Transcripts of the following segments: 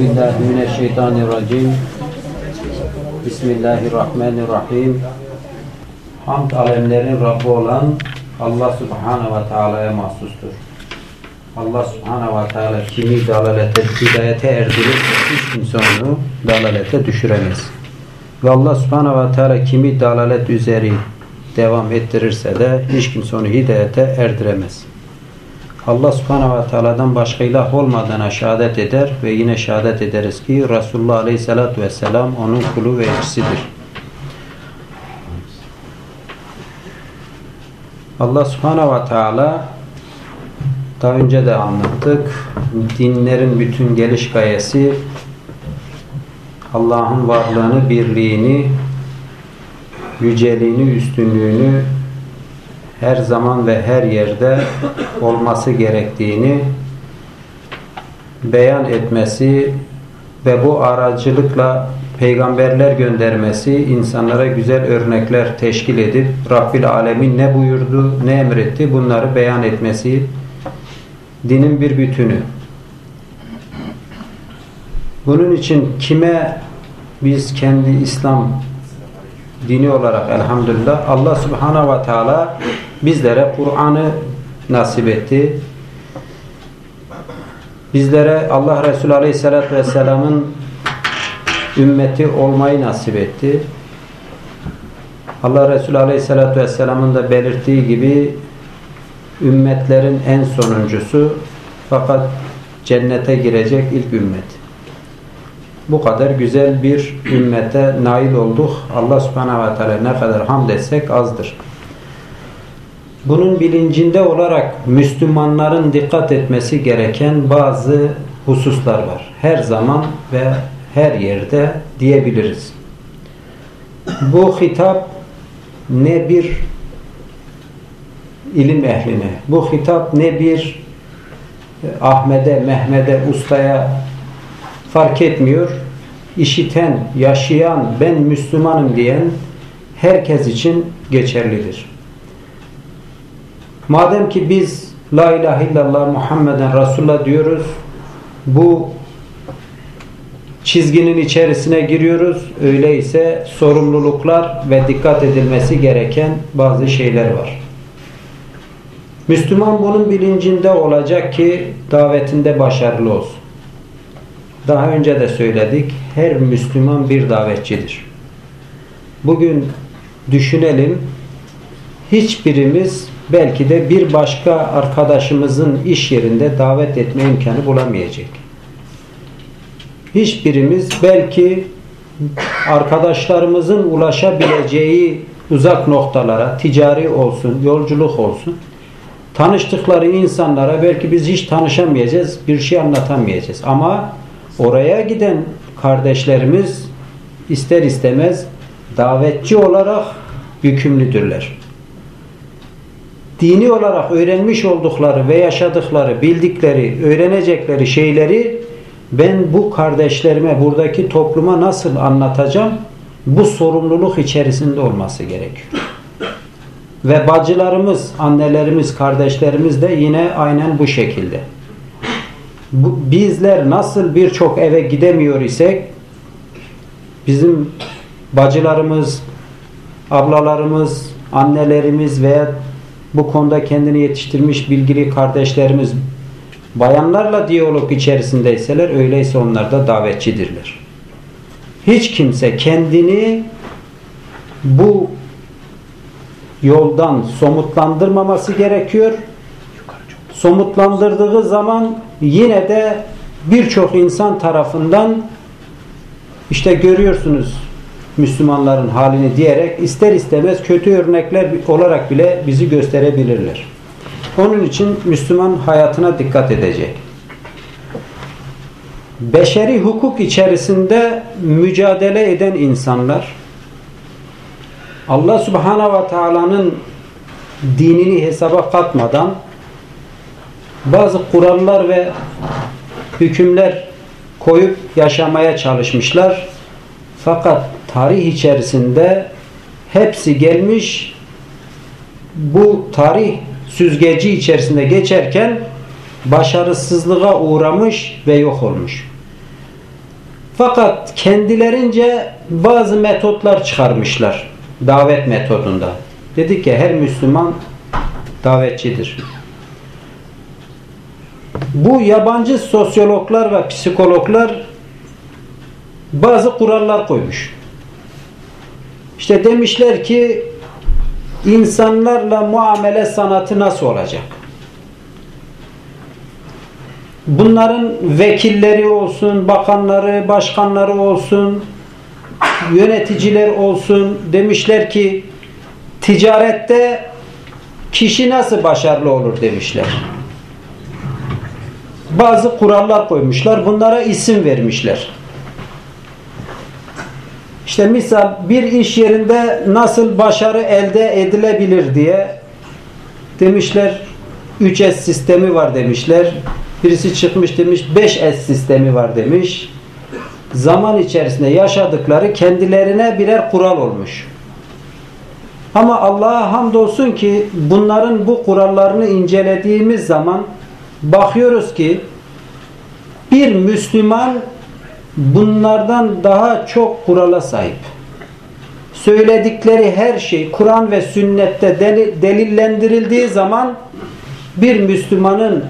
بالله من الشيطان الرجيم بسم الله الرحمن الرحيم Hamd alemlerin Rabbi olan Allah Subhanahu ve Teala'ya mahsustur. Allah Subhanahu ve Teala kimi dalalete, hidayete erdirirse hiç kimse onu dalalete düşüremez. Ve Allah Subhanahu ve Teala kimi dalalet üzeri devam ettirirse de hiç kimse onu hidayete erdiremez. Allah subhanahu ve teala'dan başka ilah olmadığına şehadet eder ve yine şehadet ederiz ki Resulullah aleyhissalatü vesselam onun kulu ve elçisidir. Allah subhanahu ve teala daha önce de anlattık. Dinlerin bütün geliş gayesi Allah'ın varlığını, birliğini, yüceliğini, üstünlüğünü her zaman ve her yerde olması gerektiğini beyan etmesi ve bu aracılıkla peygamberler göndermesi, insanlara güzel örnekler teşkil edip Rabbil Alemin ne buyurdu, ne emretti bunları beyan etmesi dinin bir bütünü. Bunun için kime biz kendi İslam dini olarak elhamdülillah Allah subhanahu ve teala bizlere Kur'an'ı nasip etti. Bizlere Allah Resulü aleyhissalatü vesselamın ümmeti olmayı nasip etti. Allah Resulü aleyhissalatü vesselamın da belirttiği gibi ümmetlerin en sonuncusu fakat cennete girecek ilk ümmet. Bu kadar güzel bir ümmete nail olduk. Allah subhanahu ve teala ne kadar hamd etsek azdır. Bunun bilincinde olarak Müslümanların dikkat etmesi gereken bazı hususlar var. Her zaman ve her yerde diyebiliriz. Bu hitap ne bir ilim ehline, bu hitap ne bir Ahmet'e, Mehmet'e, ustaya fark etmiyor. İşiten, yaşayan, ben Müslümanım diyen herkes için geçerlidir. Madem ki biz La ilahe illallah Muhammeden Resulullah diyoruz, bu çizginin içerisine giriyoruz. Öyleyse sorumluluklar ve dikkat edilmesi gereken bazı şeyler var. Müslüman bunun bilincinde olacak ki davetinde başarılı olsun. Daha önce de söyledik. Her Müslüman bir davetçidir. Bugün düşünelim. Hiçbirimiz belki de bir başka arkadaşımızın iş yerinde davet etme imkanı bulamayacak. Hiçbirimiz belki arkadaşlarımızın ulaşabileceği uzak noktalara, ticari olsun, yolculuk olsun, tanıştıkları insanlara belki biz hiç tanışamayacağız, bir şey anlatamayacağız. Ama oraya giden kardeşlerimiz ister istemez davetçi olarak yükümlüdürler. Dini olarak öğrenmiş oldukları ve yaşadıkları, bildikleri, öğrenecekleri şeyleri ben bu kardeşlerime, buradaki topluma nasıl anlatacağım? Bu sorumluluk içerisinde olması gerekiyor. Ve bacılarımız, annelerimiz, kardeşlerimiz de yine aynen bu şekilde bizler nasıl birçok eve gidemiyor isek bizim bacılarımız, ablalarımız, annelerimiz veya bu konuda kendini yetiştirmiş bilgili kardeşlerimiz bayanlarla diyalog içerisindeyseler öyleyse onlar da davetçidirler. Hiç kimse kendini bu yoldan somutlandırmaması gerekiyor somutlandırdığı zaman yine de birçok insan tarafından işte görüyorsunuz Müslümanların halini diyerek ister istemez kötü örnekler olarak bile bizi gösterebilirler. Onun için Müslüman hayatına dikkat edecek. Beşeri hukuk içerisinde mücadele eden insanlar Allah Subhanahu ve Taala'nın dinini hesaba katmadan bazı kurallar ve hükümler koyup yaşamaya çalışmışlar. Fakat tarih içerisinde hepsi gelmiş bu tarih süzgeci içerisinde geçerken başarısızlığa uğramış ve yok olmuş. Fakat kendilerince bazı metotlar çıkarmışlar davet metodunda. Dedik ki her Müslüman davetçidir. Bu yabancı sosyologlar ve psikologlar bazı kurallar koymuş. İşte demişler ki insanlarla muamele sanatı nasıl olacak? Bunların vekilleri olsun, bakanları, başkanları olsun, yöneticiler olsun demişler ki ticarette kişi nasıl başarılı olur demişler. Bazı kurallar koymuşlar. Bunlara isim vermişler. İşte misal bir iş yerinde nasıl başarı elde edilebilir diye demişler 3S sistemi var demişler. Birisi çıkmış demiş 5S sistemi var demiş. Zaman içerisinde yaşadıkları kendilerine birer kural olmuş. Ama Allah'a hamdolsun ki bunların bu kurallarını incelediğimiz zaman bakıyoruz ki bir Müslüman bunlardan daha çok kurala sahip. Söyledikleri her şey Kur'an ve sünnette delillendirildiği zaman bir Müslümanın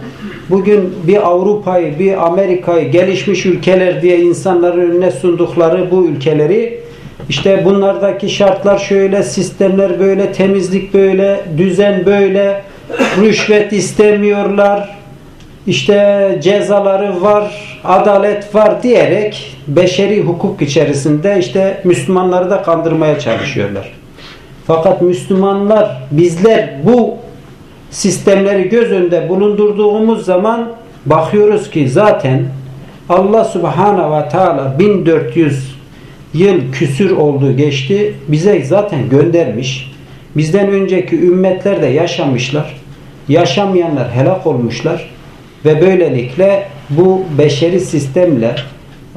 bugün bir Avrupa'yı, bir Amerika'yı, gelişmiş ülkeler diye insanların önüne sundukları bu ülkeleri işte bunlardaki şartlar şöyle, sistemler böyle, temizlik böyle, düzen böyle, rüşvet istemiyorlar, işte cezaları var, adalet var diyerek beşeri hukuk içerisinde işte Müslümanları da kandırmaya çalışıyorlar. Fakat Müslümanlar, bizler bu sistemleri göz önünde bulundurduğumuz zaman bakıyoruz ki zaten Allah Subhanahu ve Teala 1400 yıl küsür oldu geçti. Bize zaten göndermiş. Bizden önceki ümmetler de yaşamışlar. Yaşamayanlar helak olmuşlar. Ve böylelikle bu beşeri sistemle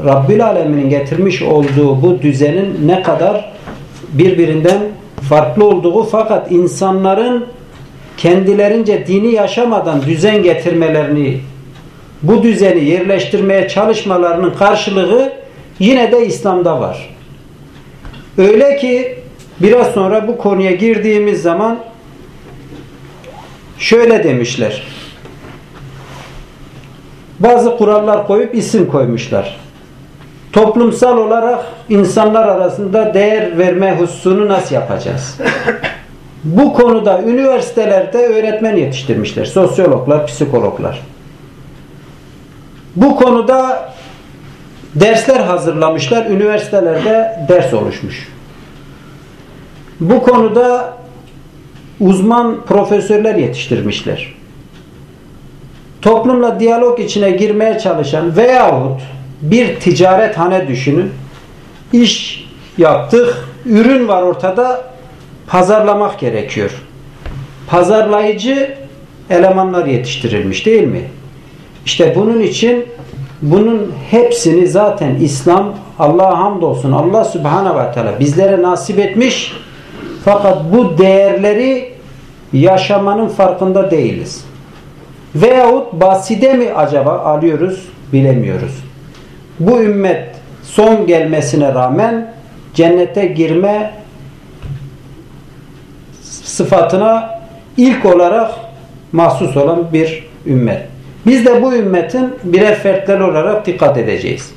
Rabbül Alemin'in getirmiş olduğu bu düzenin ne kadar birbirinden farklı olduğu fakat insanların kendilerince dini yaşamadan düzen getirmelerini bu düzeni yerleştirmeye çalışmalarının karşılığı yine de İslam'da var. Öyle ki biraz sonra bu konuya girdiğimiz zaman şöyle demişler. Bazı kurallar koyup isim koymuşlar. Toplumsal olarak insanlar arasında değer verme hususunu nasıl yapacağız? Bu konuda üniversitelerde öğretmen yetiştirmişler. Sosyologlar, psikologlar. Bu konuda dersler hazırlamışlar. Üniversitelerde ders oluşmuş. Bu konuda uzman profesörler yetiştirmişler. Toplumla diyalog içine girmeye çalışan veyahut bir ticaret hane düşünün. İş yaptık, ürün var ortada, pazarlamak gerekiyor. Pazarlayıcı elemanlar yetiştirilmiş değil mi? İşte bunun için bunun hepsini zaten İslam Allah'a hamdolsun Allah Subhanahu ve Teala bizlere nasip etmiş. Fakat bu değerleri yaşamanın farkında değiliz. Veyahut baside mi acaba alıyoruz bilemiyoruz. Bu ümmet son gelmesine rağmen cennete girme sıfatına ilk olarak mahsus olan bir ümmet. Biz de bu ümmetin birer fertler olarak dikkat edeceğiz.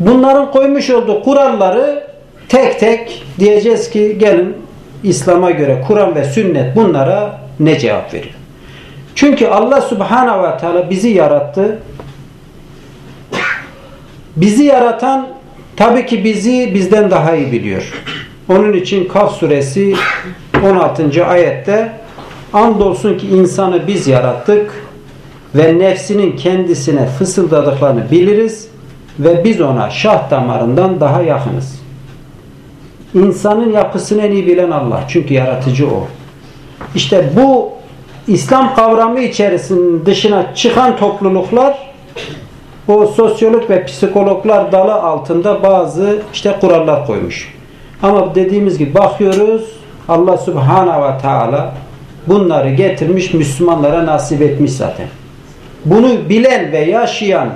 Bunların koymuş olduğu kuralları tek tek diyeceğiz ki gelin İslam'a göre Kur'an ve sünnet bunlara ne cevap veriyor? Çünkü Allah Subhanahu ve Teala bizi yarattı. Bizi yaratan tabii ki bizi bizden daha iyi biliyor. Onun için Kaf suresi 16. ayette andolsun ki insanı biz yarattık ve nefsinin kendisine fısıldadıklarını biliriz ve biz ona şah damarından daha yakınız. İnsanın yapısını en iyi bilen Allah. Çünkü yaratıcı o. İşte bu İslam kavramı içerisinin dışına çıkan topluluklar o sosyolog ve psikologlar dalı altında bazı işte kurallar koymuş. Ama dediğimiz gibi bakıyoruz Allah Subhanahu ve Teala bunları getirmiş Müslümanlara nasip etmiş zaten. Bunu bilen ve yaşayan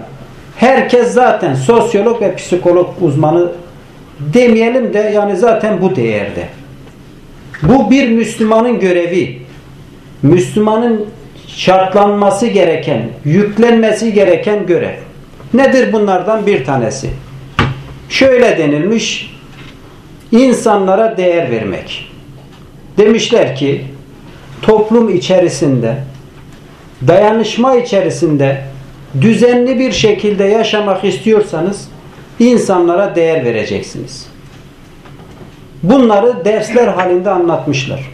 Herkes zaten sosyolog ve psikolog uzmanı demeyelim de yani zaten bu değerde. Bu bir Müslümanın görevi. Müslümanın şartlanması gereken, yüklenmesi gereken görev. Nedir bunlardan bir tanesi? Şöyle denilmiş, insanlara değer vermek. Demişler ki, toplum içerisinde, dayanışma içerisinde düzenli bir şekilde yaşamak istiyorsanız, insanlara değer vereceksiniz. Bunları dersler halinde anlatmışlar.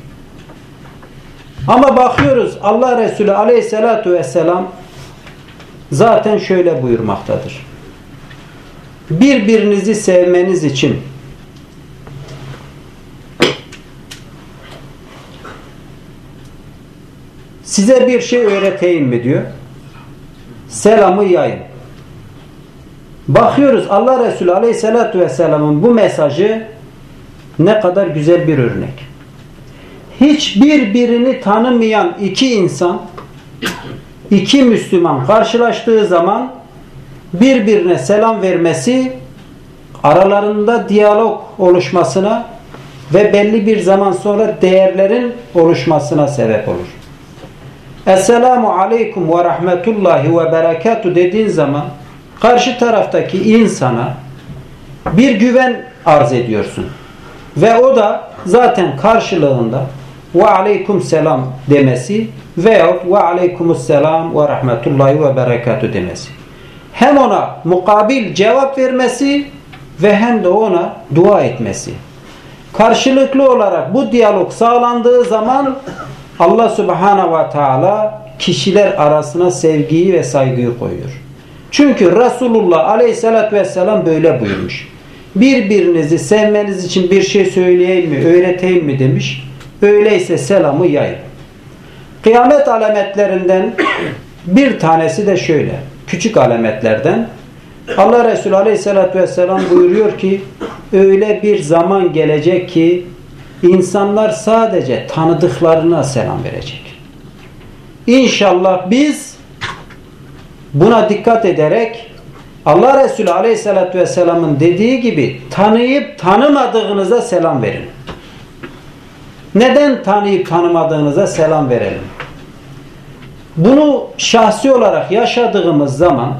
Ama bakıyoruz Allah Resulü aleyhissalatu vesselam zaten şöyle buyurmaktadır. Birbirinizi sevmeniz için size bir şey öğreteyim mi diyor. Selamı yayın. Bakıyoruz Allah Resulü aleyhissalatu vesselamın bu mesajı ne kadar güzel bir örnek hiçbir birini tanımayan iki insan, iki Müslüman karşılaştığı zaman birbirine selam vermesi, aralarında diyalog oluşmasına ve belli bir zaman sonra değerlerin oluşmasına sebep olur. Esselamu aleyküm ve rahmetullahi ve berekatu dediğin zaman karşı taraftaki insana bir güven arz ediyorsun. Ve o da zaten karşılığında ve aleykum selam demesi veyahut ve aleykumus selam ve rahmetullahi ve berekatü demesi. Hem ona mukabil cevap vermesi ve hem de ona dua etmesi. Karşılıklı olarak bu diyalog sağlandığı zaman Allah subhanahu ve teala kişiler arasına sevgiyi ve saygıyı koyuyor. Çünkü Resulullah aleyhissalatü vesselam böyle buyurmuş. Birbirinizi sevmeniz için bir şey söyleyeyim mi, öğreteyim mi demiş. Öyleyse selamı yayın. Kıyamet alametlerinden bir tanesi de şöyle. Küçük alametlerden. Allah Resulü Aleyhisselatü Vesselam buyuruyor ki öyle bir zaman gelecek ki insanlar sadece tanıdıklarına selam verecek. İnşallah biz buna dikkat ederek Allah Resulü Aleyhisselatü Vesselam'ın dediği gibi tanıyıp tanımadığınıza selam verin. Neden tanıyıp tanımadığınıza selam verelim? Bunu şahsi olarak yaşadığımız zaman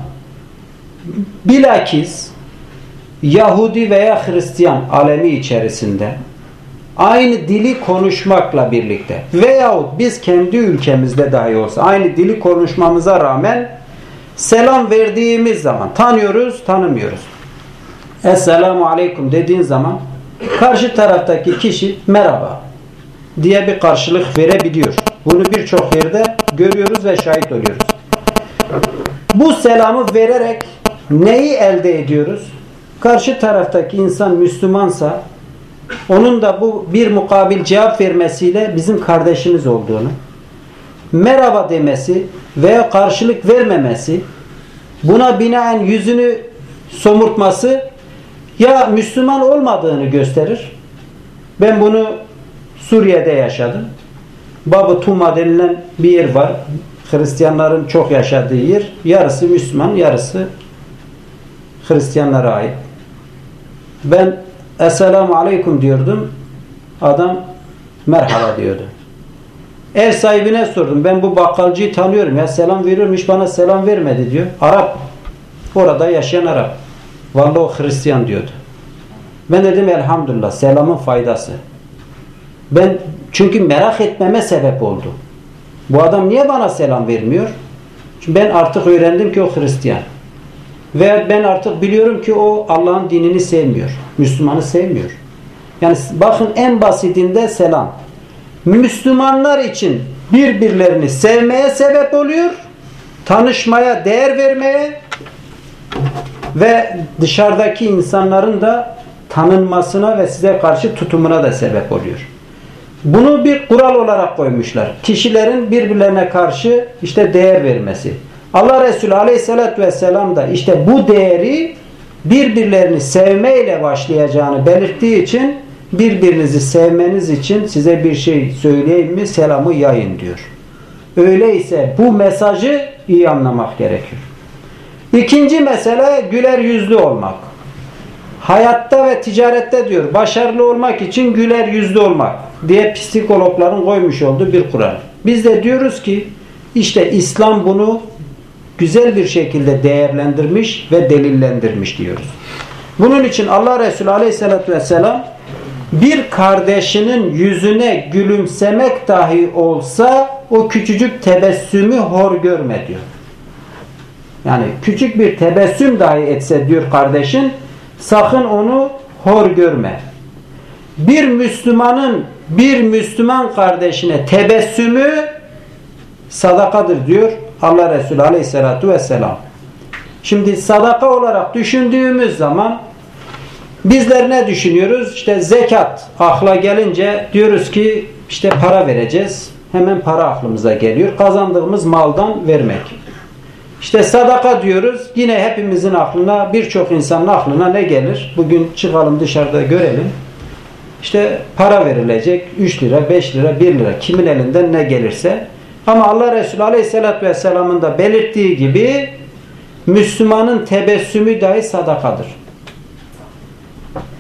bilakis Yahudi veya Hristiyan alemi içerisinde aynı dili konuşmakla birlikte veyahut biz kendi ülkemizde dahi olsa aynı dili konuşmamıza rağmen selam verdiğimiz zaman tanıyoruz, tanımıyoruz. Esselamu Aleyküm dediğin zaman karşı taraftaki kişi merhaba diye bir karşılık verebiliyor. Bunu birçok yerde görüyoruz ve şahit oluyoruz. Bu selamı vererek neyi elde ediyoruz? Karşı taraftaki insan Müslümansa onun da bu bir mukabil cevap vermesiyle bizim kardeşimiz olduğunu merhaba demesi veya karşılık vermemesi buna binaen yüzünü somurtması ya Müslüman olmadığını gösterir. Ben bunu Suriye'de yaşadım. Babı Tuma denilen bir yer var. Hristiyanların çok yaşadığı yer. Yarısı Müslüman, yarısı Hristiyanlara ait. Ben Esselamu Aleyküm diyordum. Adam merhaba diyordu. Ev sahibine sordum. Ben bu bakkalcıyı tanıyorum. Ya selam veriyorum. Hiç bana selam vermedi diyor. Arap. Orada yaşayan Arap. Vallahi o Hristiyan diyordu. Ben dedim elhamdülillah selamın faydası. Ben çünkü merak etmeme sebep oldu. Bu adam niye bana selam vermiyor? Çünkü ben artık öğrendim ki o Hristiyan. Ve ben artık biliyorum ki o Allah'ın dinini sevmiyor. Müslümanı sevmiyor. Yani bakın en basitinde selam. Müslümanlar için birbirlerini sevmeye sebep oluyor. Tanışmaya, değer vermeye ve dışarıdaki insanların da tanınmasına ve size karşı tutumuna da sebep oluyor. Bunu bir kural olarak koymuşlar. Kişilerin birbirlerine karşı işte değer vermesi. Allah Resulü aleyhissalatü vesselam da işte bu değeri birbirlerini sevmeyle başlayacağını belirttiği için birbirinizi sevmeniz için size bir şey söyleyeyim mi selamı yayın diyor. Öyleyse bu mesajı iyi anlamak gerekiyor. İkinci mesele güler yüzlü olmak. Hayatta ve ticarette diyor başarılı olmak için güler yüzlü olmak diye psikologların koymuş olduğu bir kural. Biz de diyoruz ki işte İslam bunu güzel bir şekilde değerlendirmiş ve delillendirmiş diyoruz. Bunun için Allah Resulü Aleyhisselatü Vesselam bir kardeşinin yüzüne gülümsemek dahi olsa o küçücük tebessümü hor görme diyor. Yani küçük bir tebessüm dahi etse diyor kardeşin sakın onu hor görme. Bir Müslümanın bir Müslüman kardeşine tebessümü sadakadır diyor Allah Resulü Aleyhisselatü Vesselam. Şimdi sadaka olarak düşündüğümüz zaman bizler ne düşünüyoruz? İşte zekat akla gelince diyoruz ki işte para vereceğiz. Hemen para aklımıza geliyor. Kazandığımız maldan vermek. İşte sadaka diyoruz. Yine hepimizin aklına, birçok insanın aklına ne gelir? Bugün çıkalım dışarıda görelim. İşte para verilecek 3 lira, 5 lira, 1 lira kimin elinden ne gelirse. Ama Allah Resulü Aleyhisselatü Vesselam'ın da belirttiği gibi Müslümanın tebessümü dahi sadakadır.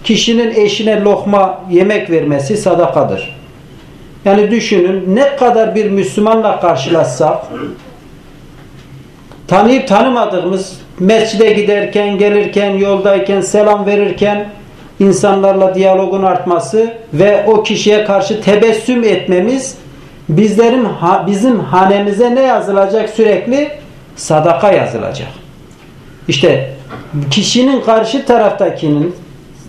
Kişinin eşine lokma yemek vermesi sadakadır. Yani düşünün ne kadar bir Müslümanla karşılaşsak tanıyıp tanımadığımız mescide giderken, gelirken, yoldayken, selam verirken insanlarla diyalogun artması ve o kişiye karşı tebessüm etmemiz bizlerin bizim hanemize ne yazılacak sürekli? Sadaka yazılacak. İşte kişinin karşı taraftakinin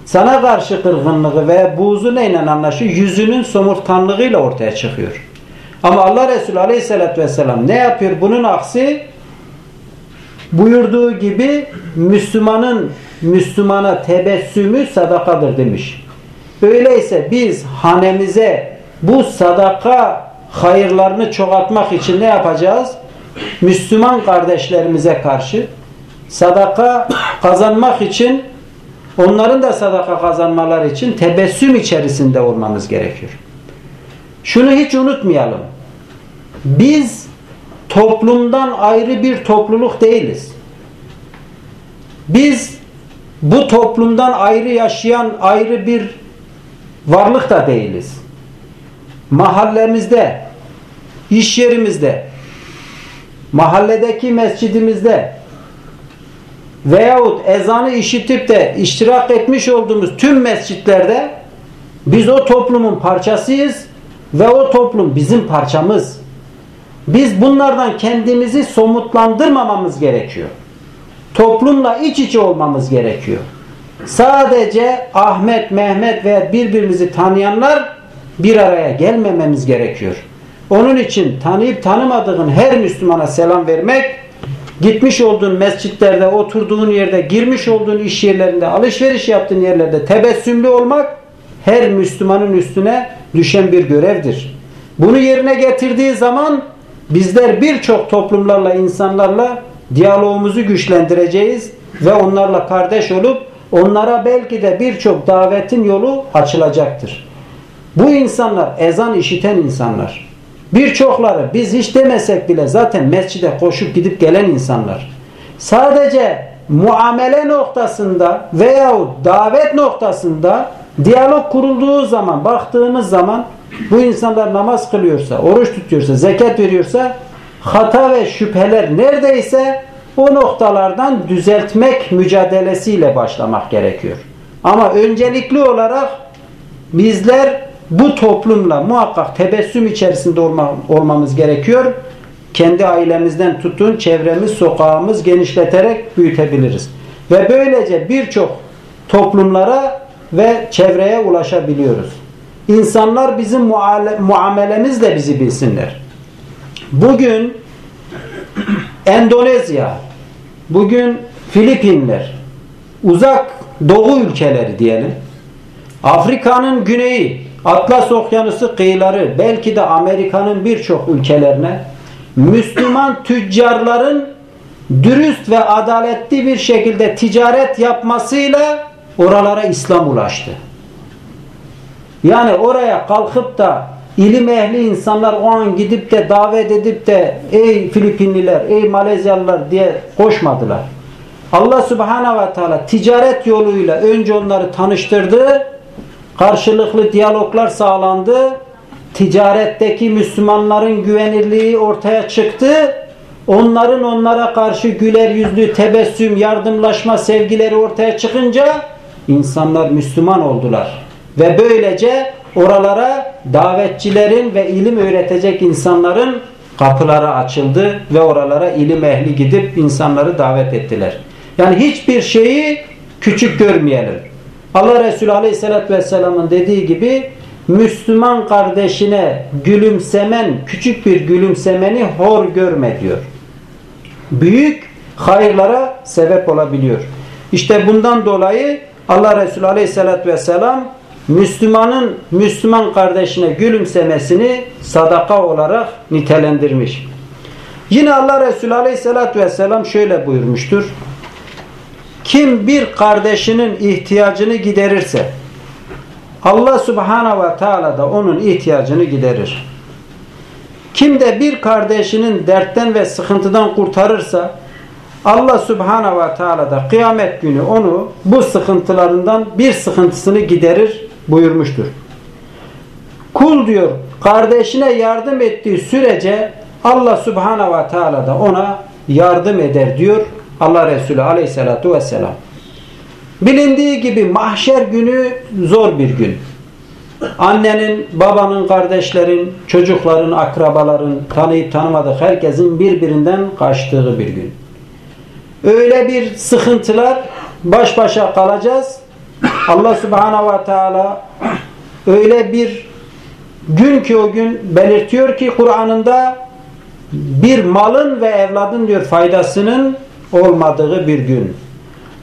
sana karşı kırgınlığı ve buğzu neyle anlaşıyor? Yüzünün somurtkanlığıyla ortaya çıkıyor. Ama Allah Resulü Aleyhisselatü Vesselam ne yapıyor? Bunun aksi buyurduğu gibi Müslümanın Müslümana tebessümü sadakadır demiş. Öyleyse biz hanemize bu sadaka hayırlarını çoğaltmak için ne yapacağız? Müslüman kardeşlerimize karşı sadaka kazanmak için onların da sadaka kazanmaları için tebessüm içerisinde olmamız gerekiyor. Şunu hiç unutmayalım. Biz toplumdan ayrı bir topluluk değiliz. Biz bu toplumdan ayrı yaşayan ayrı bir varlık da değiliz. Mahallemizde, iş yerimizde, mahalledeki mescidimizde veyahut ezanı işitip de iştirak etmiş olduğumuz tüm mescitlerde biz o toplumun parçasıyız ve o toplum bizim parçamız. Biz bunlardan kendimizi somutlandırmamamız gerekiyor. Toplumla iç içe olmamız gerekiyor. Sadece Ahmet, Mehmet veya birbirimizi tanıyanlar bir araya gelmememiz gerekiyor. Onun için tanıyıp tanımadığın her Müslümana selam vermek, gitmiş olduğun mescitlerde, oturduğun yerde, girmiş olduğun iş yerlerinde, alışveriş yaptığın yerlerde tebessümlü olmak her Müslümanın üstüne düşen bir görevdir. Bunu yerine getirdiği zaman bizler birçok toplumlarla, insanlarla diyalogumuzu güçlendireceğiz ve onlarla kardeş olup onlara belki de birçok davetin yolu açılacaktır. Bu insanlar ezan işiten insanlar. Birçokları biz hiç demesek bile zaten mescide koşup gidip gelen insanlar. Sadece muamele noktasında veyahut davet noktasında diyalog kurulduğu zaman baktığımız zaman bu insanlar namaz kılıyorsa, oruç tutuyorsa, zekat veriyorsa hata ve şüpheler neredeyse o noktalardan düzeltmek mücadelesiyle başlamak gerekiyor. Ama öncelikli olarak bizler bu toplumla muhakkak tebessüm içerisinde olma, olmamız gerekiyor. Kendi ailemizden tutun, çevremiz, sokağımız genişleterek büyütebiliriz. Ve böylece birçok toplumlara ve çevreye ulaşabiliyoruz. İnsanlar bizim muamelemizle bizi bilsinler. Bugün Endonezya, bugün Filipinler, uzak doğu ülkeleri diyelim, Afrika'nın güneyi, Atlas Okyanusu kıyıları, belki de Amerika'nın birçok ülkelerine Müslüman tüccarların dürüst ve adaletli bir şekilde ticaret yapmasıyla oralara İslam ulaştı. Yani oraya kalkıp da ilim ehli insanlar o an gidip de davet edip de ey Filipinliler, ey Malezyalılar diye koşmadılar. Allah subhanahu ve teala ticaret yoluyla önce onları tanıştırdı. Karşılıklı diyaloglar sağlandı. Ticaretteki Müslümanların güvenirliği ortaya çıktı. Onların onlara karşı güler yüzlü tebessüm, yardımlaşma sevgileri ortaya çıkınca insanlar Müslüman oldular. Ve böylece oralara davetçilerin ve ilim öğretecek insanların kapıları açıldı ve oralara ilim ehli gidip insanları davet ettiler. Yani hiçbir şeyi küçük görmeyelim. Allah Resulü Aleyhisselatü Vesselam'ın dediği gibi Müslüman kardeşine gülümsemen, küçük bir gülümsemeni hor görme diyor. Büyük hayırlara sebep olabiliyor. İşte bundan dolayı Allah Resulü Aleyhisselatü Vesselam Müslümanın Müslüman kardeşine gülümsemesini sadaka olarak nitelendirmiş. Yine Allah Resulü Aleyhisselatü Vesselam şöyle buyurmuştur. Kim bir kardeşinin ihtiyacını giderirse Allah Subhanahu ve Teala da onun ihtiyacını giderir. Kim de bir kardeşinin dertten ve sıkıntıdan kurtarırsa Allah Subhanahu ve Teala da kıyamet günü onu bu sıkıntılarından bir sıkıntısını giderir buyurmuştur. Kul diyor kardeşine yardım ettiği sürece Allah Subhanahu ve Teala da ona yardım eder diyor Allah Resulü Aleyhisselatü Vesselam. Bilindiği gibi mahşer günü zor bir gün. Annenin, babanın, kardeşlerin, çocukların, akrabaların, tanıyıp tanımadık herkesin birbirinden kaçtığı bir gün. Öyle bir sıkıntılar baş başa kalacağız. Allah Subhanahu ve Teala öyle bir gün ki o gün belirtiyor ki Kur'an'ında bir malın ve evladın diyor faydasının olmadığı bir gün.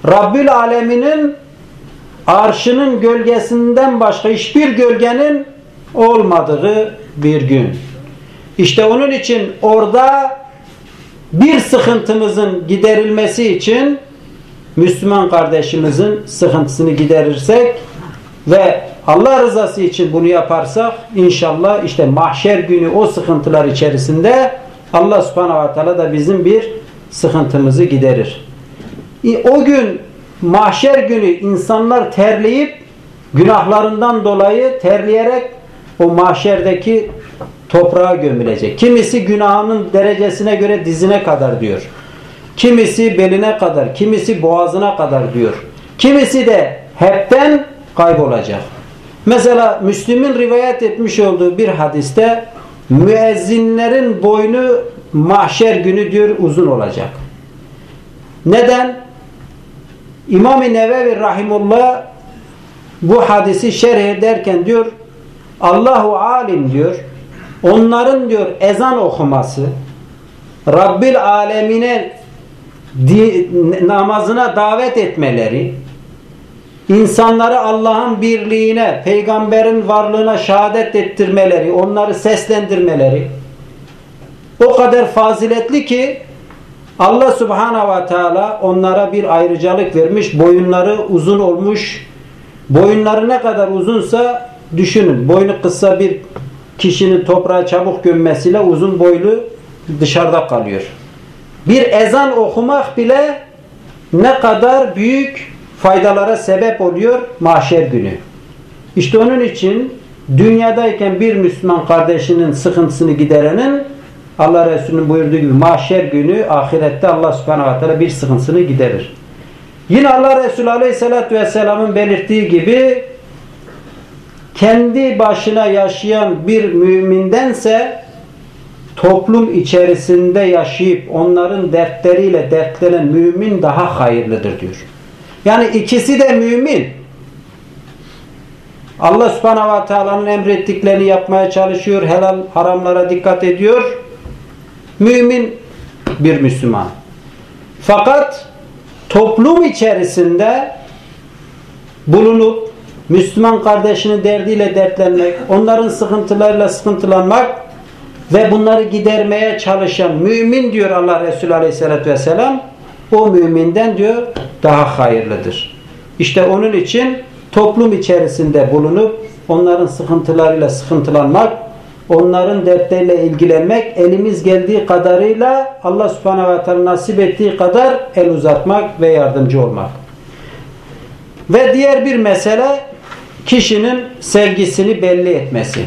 Rabbül Aleminin arşının gölgesinden başka hiçbir gölgenin olmadığı bir gün. İşte onun için orada bir sıkıntımızın giderilmesi için Müslüman kardeşimizin sıkıntısını giderirsek ve Allah rızası için bunu yaparsak inşallah işte mahşer günü o sıkıntılar içerisinde Allah subhanahu ta'ala da bizim bir sıkıntımızı giderir. O gün mahşer günü insanlar terleyip günahlarından dolayı terleyerek o mahşerdeki toprağa gömülecek. Kimisi günahının derecesine göre dizine kadar diyor. Kimisi beline kadar, kimisi boğazına kadar diyor. Kimisi de hepten kaybolacak. Mesela Müslüm'ün rivayet etmiş olduğu bir hadiste müezzinlerin boynu mahşer günü diyor uzun olacak. Neden? İmam-ı Nevevi Rahimullah bu hadisi şerh ederken diyor Allahu alim diyor onların diyor ezan okuması Rabbil alemine namazına davet etmeleri insanları Allah'ın birliğine peygamberin varlığına şehadet ettirmeleri onları seslendirmeleri o kadar faziletli ki Allah subhanahu ve teala onlara bir ayrıcalık vermiş. Boyunları uzun olmuş. Boyunları ne kadar uzunsa düşünün. Boynu kısa bir kişinin toprağa çabuk gömmesiyle uzun boylu dışarıda kalıyor. Bir ezan okumak bile ne kadar büyük faydalara sebep oluyor mahşer günü. İşte onun için dünyadayken bir Müslüman kardeşinin sıkıntısını giderenin Allah Resulü'nün buyurduğu gibi mahşer günü ahirette Allah subhanahu wa ta'ala bir sıkıntısını giderir. Yine Allah Resulü aleyhissalatü vesselamın belirttiği gibi kendi başına yaşayan bir mümindense toplum içerisinde yaşayıp onların dertleriyle dertlenen mümin daha hayırlıdır diyor. Yani ikisi de mümin. Allah subhanahu wa ta'ala'nın emrettiklerini yapmaya çalışıyor. Helal haramlara dikkat ediyor mümin bir Müslüman. Fakat toplum içerisinde bulunup Müslüman kardeşinin derdiyle dertlenmek, onların sıkıntılarıyla sıkıntılanmak ve bunları gidermeye çalışan mümin diyor Allah Resulü Aleyhisselatü Vesselam o müminden diyor daha hayırlıdır. İşte onun için toplum içerisinde bulunup onların sıkıntılarıyla sıkıntılanmak onların dertleriyle ilgilenmek, elimiz geldiği kadarıyla Allah subhanahu ve teala nasip ettiği kadar el uzatmak ve yardımcı olmak. Ve diğer bir mesele kişinin sevgisini belli etmesi.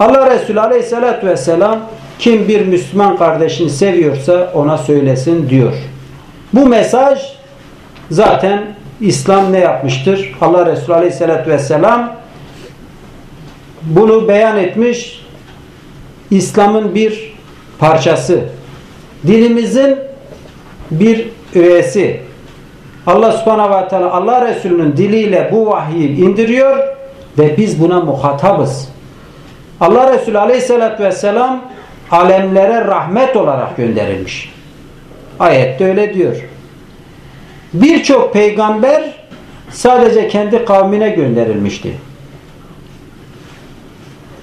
Allah Resulü aleyhissalatü vesselam kim bir Müslüman kardeşini seviyorsa ona söylesin diyor. Bu mesaj zaten İslam ne yapmıştır? Allah Resulü aleyhissalatü vesselam bunu beyan etmiş İslam'ın bir parçası. Dinimizin bir üyesi. Allah subhanahu ve teala Allah Resulü'nün diliyle bu vahyi indiriyor ve biz buna muhatabız. Allah Resulü aleyhissalatü vesselam alemlere rahmet olarak gönderilmiş. Ayette öyle diyor. Birçok peygamber sadece kendi kavmine gönderilmişti.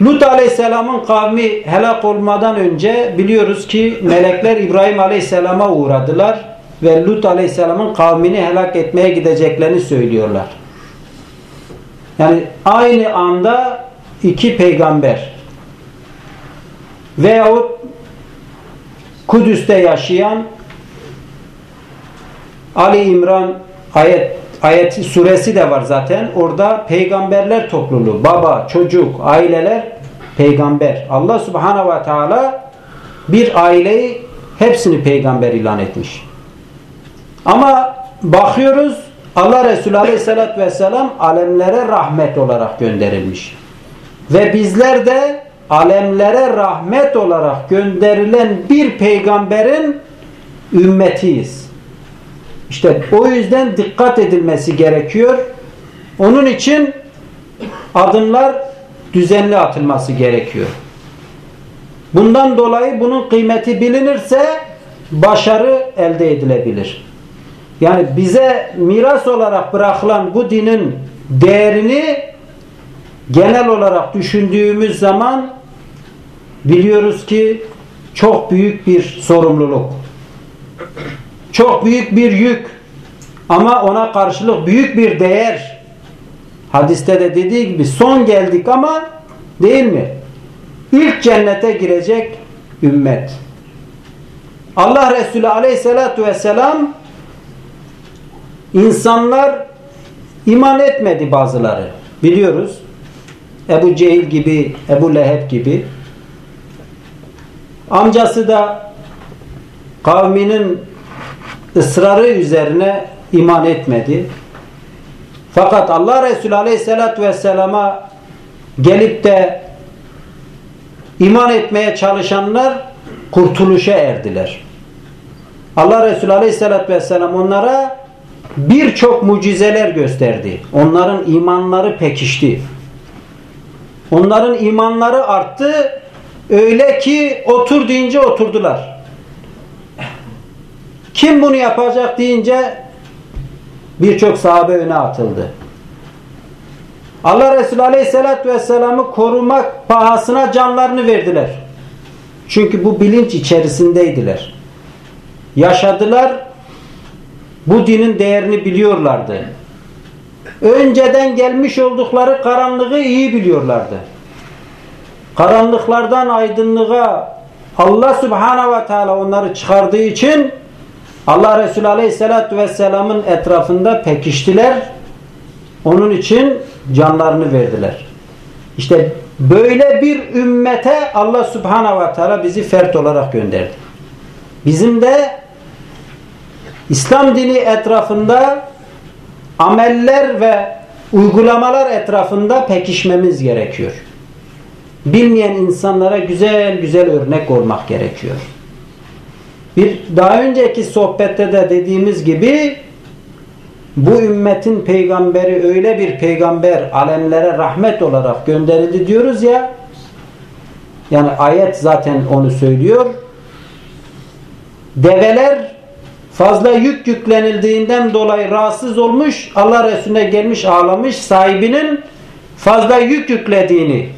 Lut aleyhisselamın kavmi helak olmadan önce biliyoruz ki melekler İbrahim aleyhisselama uğradılar ve Lut aleyhisselamın kavmini helak etmeye gideceklerini söylüyorlar. Yani aynı anda iki peygamber veyahut Kudüs'te yaşayan Ali İmran ayet ayet suresi de var zaten. Orada peygamberler topluluğu, baba, çocuk, aileler peygamber. Allah Subhanahu ve Teala bir aileyi hepsini peygamber ilan etmiş. Ama bakıyoruz Allah Resulü Aleyhisselatü Vesselam alemlere rahmet olarak gönderilmiş. Ve bizler de alemlere rahmet olarak gönderilen bir peygamberin ümmetiyiz. İşte o yüzden dikkat edilmesi gerekiyor. Onun için adımlar düzenli atılması gerekiyor. Bundan dolayı bunun kıymeti bilinirse başarı elde edilebilir. Yani bize miras olarak bırakılan bu dinin değerini genel olarak düşündüğümüz zaman biliyoruz ki çok büyük bir sorumluluk. Çok büyük bir yük. Ama ona karşılık büyük bir değer. Hadiste de dediği gibi son geldik ama değil mi? İlk cennete girecek ümmet. Allah Resulü aleyhissalatu vesselam insanlar iman etmedi bazıları. Biliyoruz. Ebu Cehil gibi, Ebu Leheb gibi. Amcası da kavminin ısrarı üzerine iman etmedi. Fakat Allah Resulü Aleyhisselatü Vesselam'a gelip de iman etmeye çalışanlar kurtuluşa erdiler. Allah Resulü Aleyhisselatü Vesselam onlara birçok mucizeler gösterdi. Onların imanları pekişti. Onların imanları arttı. Öyle ki otur deyince oturdular. Kim bunu yapacak deyince birçok sahabe öne atıldı. Allah Resulü Aleyhisselatü Vesselam'ı korumak pahasına canlarını verdiler. Çünkü bu bilinç içerisindeydiler. Yaşadılar. Bu dinin değerini biliyorlardı. Önceden gelmiş oldukları karanlığı iyi biliyorlardı. Karanlıklardan aydınlığa Allah Subhanahu ve Teala onları çıkardığı için Allah Resulü Aleyhisselatü Vesselam'ın etrafında pekiştiler. Onun için canlarını verdiler. İşte böyle bir ümmete Allah Subhanahu ve Teala bizi fert olarak gönderdi. Bizim de İslam dini etrafında ameller ve uygulamalar etrafında pekişmemiz gerekiyor. Bilmeyen insanlara güzel güzel örnek olmak gerekiyor. Bir daha önceki sohbette de dediğimiz gibi bu ümmetin peygamberi öyle bir peygamber alemlere rahmet olarak gönderildi diyoruz ya yani ayet zaten onu söylüyor. Develer fazla yük yüklenildiğinden dolayı rahatsız olmuş Allah Resulüne gelmiş ağlamış sahibinin fazla yük yüklediğini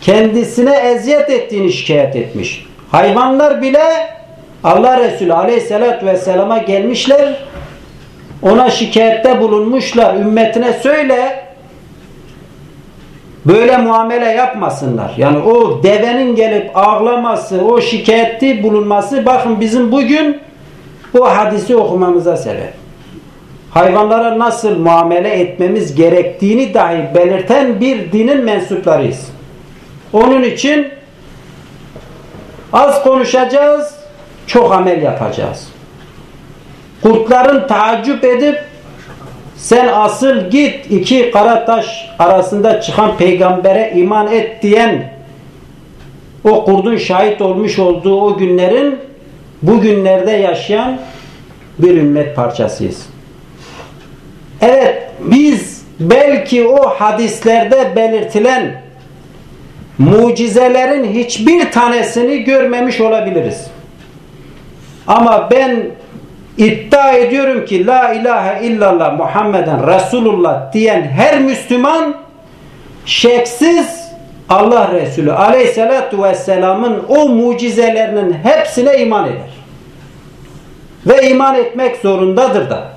kendisine eziyet ettiğini şikayet etmiş. Hayvanlar bile Allah Resulü aleyhissalatü vesselama gelmişler ona şikayette bulunmuşlar ümmetine söyle böyle muamele yapmasınlar. Yani o devenin gelip ağlaması, o şikayetli bulunması bakın bizim bugün bu hadisi okumamıza sebep. Hayvanlara nasıl muamele etmemiz gerektiğini dahi belirten bir dinin mensuplarıyız. Onun için az konuşacağız, çok amel yapacağız. Kurtların taaccüp edip sen asıl git iki kara taş arasında çıkan peygambere iman et diyen o kurdun şahit olmuş olduğu o günlerin bugünlerde yaşayan bir ümmet parçasıyız. Evet biz belki o hadislerde belirtilen mucizelerin hiçbir tanesini görmemiş olabiliriz. Ama ben iddia ediyorum ki La ilahe illallah Muhammeden Resulullah diyen her Müslüman şeksiz Allah Resulü aleyhissalatu vesselamın o mucizelerinin hepsine iman eder. Ve iman etmek zorundadır da.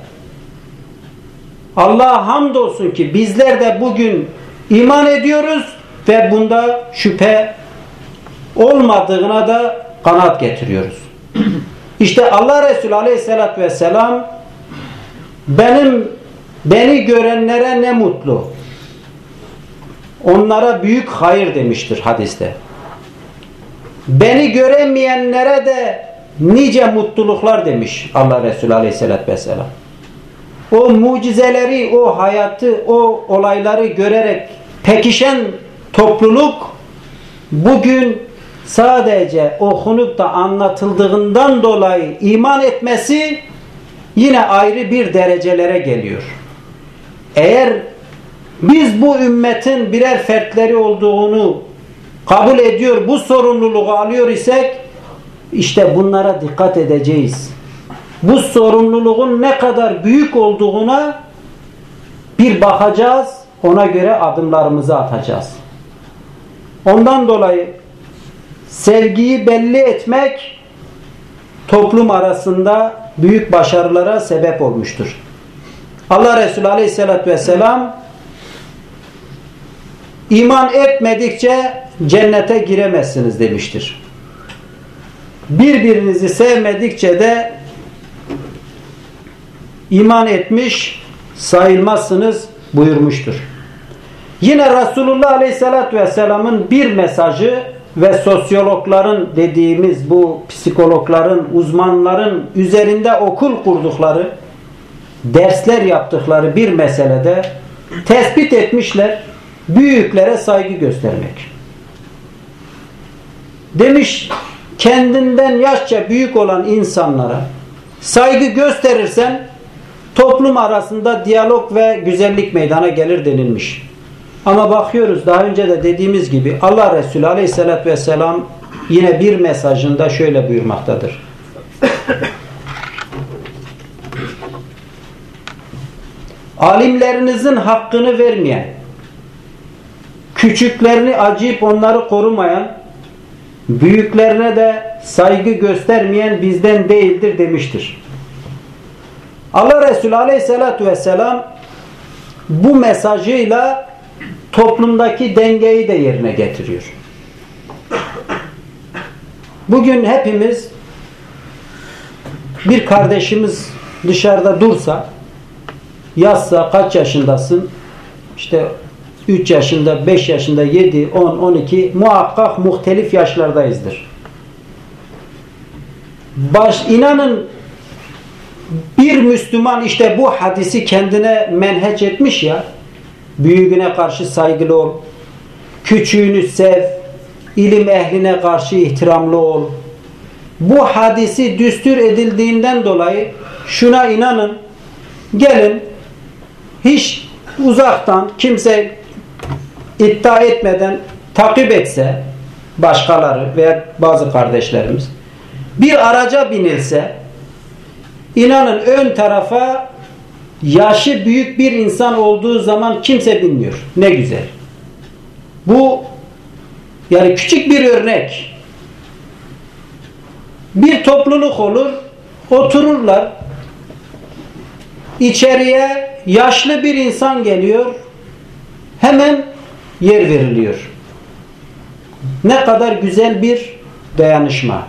Allah'a hamdolsun ki bizler de bugün iman ediyoruz ve bunda şüphe olmadığına da kanaat getiriyoruz. İşte Allah Resulü Aleyhisselatü Vesselam benim beni görenlere ne mutlu. Onlara büyük hayır demiştir hadiste. Beni göremeyenlere de nice mutluluklar demiş Allah Resulü Aleyhisselatü Vesselam. O mucizeleri, o hayatı, o olayları görerek pekişen topluluk bugün sadece okunup da anlatıldığından dolayı iman etmesi yine ayrı bir derecelere geliyor. Eğer biz bu ümmetin birer fertleri olduğunu kabul ediyor, bu sorumluluğu alıyor isek işte bunlara dikkat edeceğiz. Bu sorumluluğun ne kadar büyük olduğuna bir bakacağız, ona göre adımlarımızı atacağız. Ondan dolayı sevgiyi belli etmek toplum arasında büyük başarılara sebep olmuştur. Allah Resulü Aleyhisselatü Vesselam iman etmedikçe cennete giremezsiniz demiştir. Birbirinizi sevmedikçe de iman etmiş sayılmazsınız buyurmuştur. Yine Resulullah Aleyhisselatü Vesselam'ın bir mesajı ve sosyologların dediğimiz bu psikologların, uzmanların üzerinde okul kurdukları, dersler yaptıkları bir meselede tespit etmişler büyüklere saygı göstermek. Demiş kendinden yaşça büyük olan insanlara saygı gösterirsen toplum arasında diyalog ve güzellik meydana gelir denilmiş. Ama bakıyoruz daha önce de dediğimiz gibi Allah Resulü aleyhissalatü vesselam yine bir mesajında şöyle buyurmaktadır. Alimlerinizin hakkını vermeyen, küçüklerini acıyıp onları korumayan, büyüklerine de saygı göstermeyen bizden değildir demiştir. Allah Resulü aleyhissalatü vesselam bu mesajıyla toplumdaki dengeyi de yerine getiriyor. Bugün hepimiz bir kardeşimiz dışarıda dursa yazsa kaç yaşındasın işte 3 yaşında, 5 yaşında, 7, 10, 12 muhakkak muhtelif yaşlardayızdır. Baş, inanın bir Müslüman işte bu hadisi kendine menheç etmiş ya büyüğüne karşı saygılı ol, küçüğünü sev, ilim ehline karşı ihtiramlı ol. Bu hadisi düstur edildiğinden dolayı şuna inanın, gelin hiç uzaktan kimse iddia etmeden takip etse başkaları veya bazı kardeşlerimiz bir araca binilse inanın ön tarafa yaşı büyük bir insan olduğu zaman kimse bilmiyor. Ne güzel. Bu yani küçük bir örnek. Bir topluluk olur, otururlar. İçeriye yaşlı bir insan geliyor. Hemen yer veriliyor. Ne kadar güzel bir dayanışma.